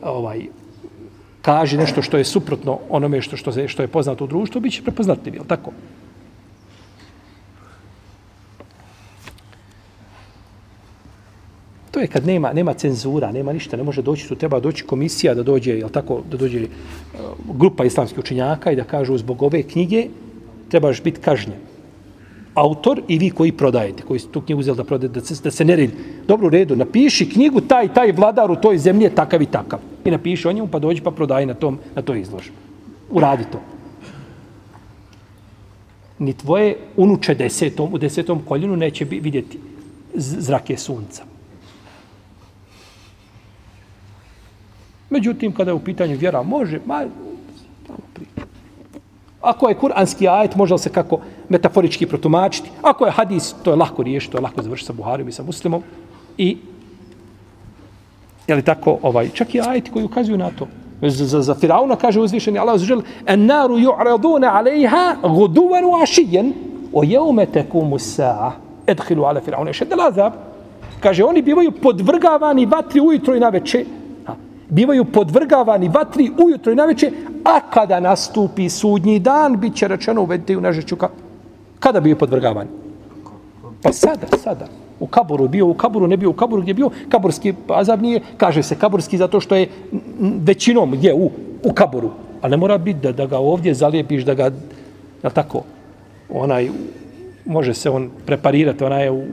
ovaj, kaže nešto što je suprotno onome što, što, što je poznato u društvu, bit će prepoznatljivi, jel tako? To je kad nema, nema cenzura, nema ništa, ne može doći, tu treba doći komisija da dođe, jel tako, da dođe eh, grupa islamskih učenjaka i da kažu zbog ove knjige trebaš biti kažnjen. Autor i vi koji prodajete, koji ste tu knjigu uzeli da prodajete, da se, da se ne redi. Dobro, u redu, napiši knjigu taj, taj vladar u toj zemlji je takav i takav. I napiši o njemu, pa dođi pa prodaj na, tom, na toj izložbi. Uradi to. Ni tvoje unuče desetom, u desetom koljenu neće vidjeti zrake sunca. Međutim, kada je u pitanju vjera, može, ma, tamo priča. Ako je kuranski ajet, može se kako metaforički protumačiti. Ako je hadis, to je lako riješiti, to je lako završiti sa Buharijom i sa muslimom. I, je li tako, ovaj, čak i ajeti koji ukazuju na to. Za, za, za Firauna kaže uzvišeni Allah zažel, en naru ju'raduna alejha guduvan ašijen, o jeume tekumu sa'a, edhilu ala Firauna, šedel azab. Kaže, oni bivaju podvrgavani vatri ujutro i na večer, bivaju podvrgavani vatri ujutro i naveče, a kada nastupi sudnji dan, bit će rečeno uvedite u nežeću ka... Kada bio podvrgavani? Pa e, sada, sada. U kaburu bio, u kaburu ne bio, u kaburu gdje bio, kaburski azab nije, kaže se kaburski zato što je većinom gdje, u, u kaburu. Ali ne mora biti da, da ga ovdje zalijepiš, da ga, je tako, onaj, može se on preparirati, ona je u,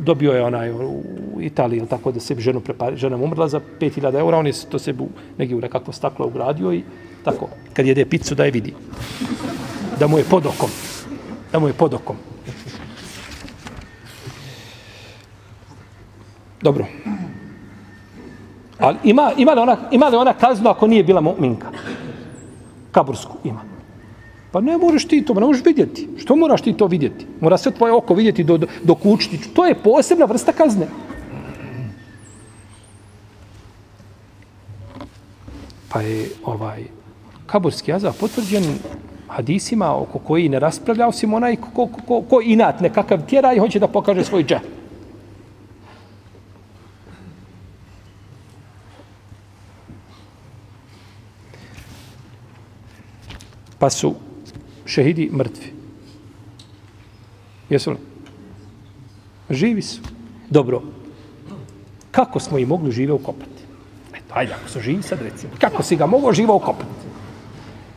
dobio je onaj u Italiji, tako da se ženu prepari, žena mu umrla za 5000 eura, on je to se bu, negdje u nekakvo staklo ugradio i tako, kad jede picu da je vidi. Da mu je pod okom. Da mu je pod okom. Dobro. Ali ima, ima, li ona, ima li ona kaznu ako nije bila mu'minka? Kabursku ima. Pa ne možeš ti to, ne možeš vidjeti. Što moraš ti to vidjeti? Mora sve tvoje oko vidjeti do, do, do kućiti. To je posebna vrsta kazne. Pa je ovaj kaburski azab potvrđen hadisima oko koji ne raspravlja osim onaj ko, ko, ko, ko inat nekakav tjera i hoće da pokaže svoj džep. Pa su šehidi mrtvi. Jesu li? Živi su. Dobro. Kako smo i mogli žive ukopati? Eto, ajde, ako su živi sad recimo. Kako si ga mogao živo ukopati?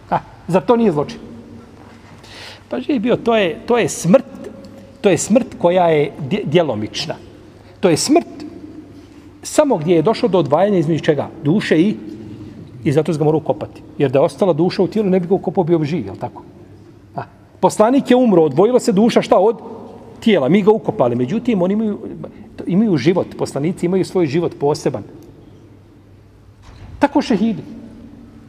Ha, za to nije zločin. Pa živi bio, to je, to je smrt, to je smrt koja je djelomična. To je smrt samo gdje je došlo do odvajanja između čega? Duše i i zato se ga mora ukopati. Jer da je ostala duša u tijelu, ne bi ga ukopao bio živ, je tako? Poslanik je umro, odvojila se duša šta od tijela, mi ga ukopali. Međutim, oni imaju, imaju život, poslanici imaju svoj život poseban. Tako šehidi.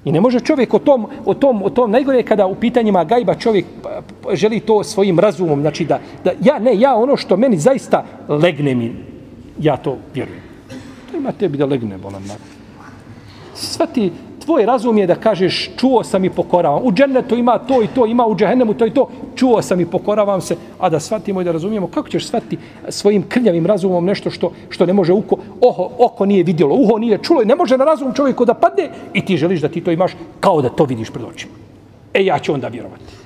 I ne može čovjek o tom, o tom, o tom najgore kada u pitanjima gajba čovjek pa, pa, želi to svojim razumom, znači da, da ja, ne, ja ono što meni zaista legne mi, ja to vjerujem. To ima tebi da legne, bolam. Svati, tvoj razum je da kažeš čuo sam i pokoravam. U džennetu ima to i to, ima u džehennemu to i to, čuo sam i pokoravam se, a da shvatimo i da razumijemo kako ćeš shvatiti svojim krljavim razumom nešto što što ne može uko, oho, oko nije vidjelo, uho nije čulo i ne može na razum čovjeku da padne i ti želiš da ti to imaš kao da to vidiš pred očima. E ja ću onda vjerovati.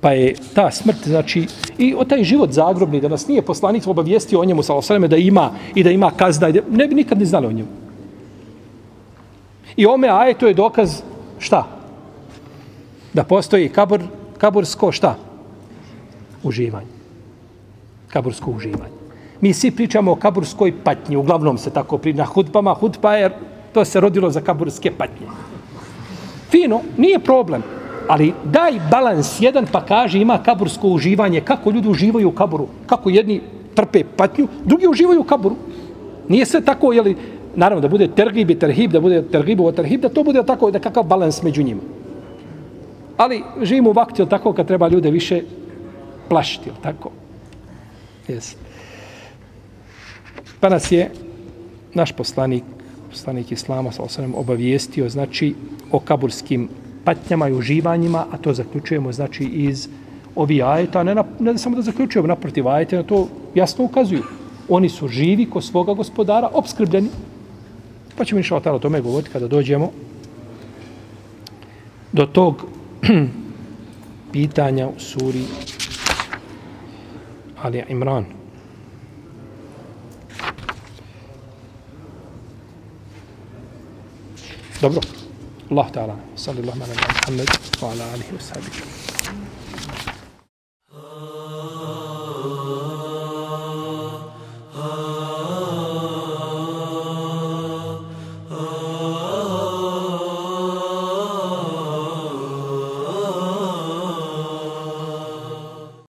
Pa je ta smrt, znači, i o taj život zagrobni, da nas nije poslanik obavijestio o njemu, sa sveme, da ima i da ima kazna, i da, ne bi nikad ni znali o njemu. I ome aje, to je dokaz, šta? Da postoji kabur, kabursko, šta? Uživanje. Kabursko uživanje. Mi svi pričamo o kaburskoj patnji, uglavnom se tako pri na hudbama, hudba je, to se rodilo za kaburske patnje. Fino, nije problem ali daj balans jedan pa kaže ima kabursko uživanje, kako ljudi uživaju u kaburu, kako jedni trpe patnju, drugi uživaju u kaburu. Nije sve tako, jeli, naravno da bude tergib i terhib, da bude tergib i terhib, da to bude tako, da kakav balans među njima. Ali živimo u vakti, tako, kad treba ljude više plašiti, jel tako? Jesi. Pa nas je naš poslanik, poslanik Islama, sa osanem, obavijestio, znači, o kaburskim patnjama i uživanjima, a to zaključujemo znači iz ovi ajeta, ne, na, ne samo da zaključujemo naprotiv ajeta, na to jasno ukazuju. Oni su živi ko svoga gospodara, obskrbljeni. Pa ćemo inša o tome govoriti kada dođemo do tog pitanja u suri Ali Imran. Dobro. الله تعالى. صلى الله على محمد وعلى آله وصحبه.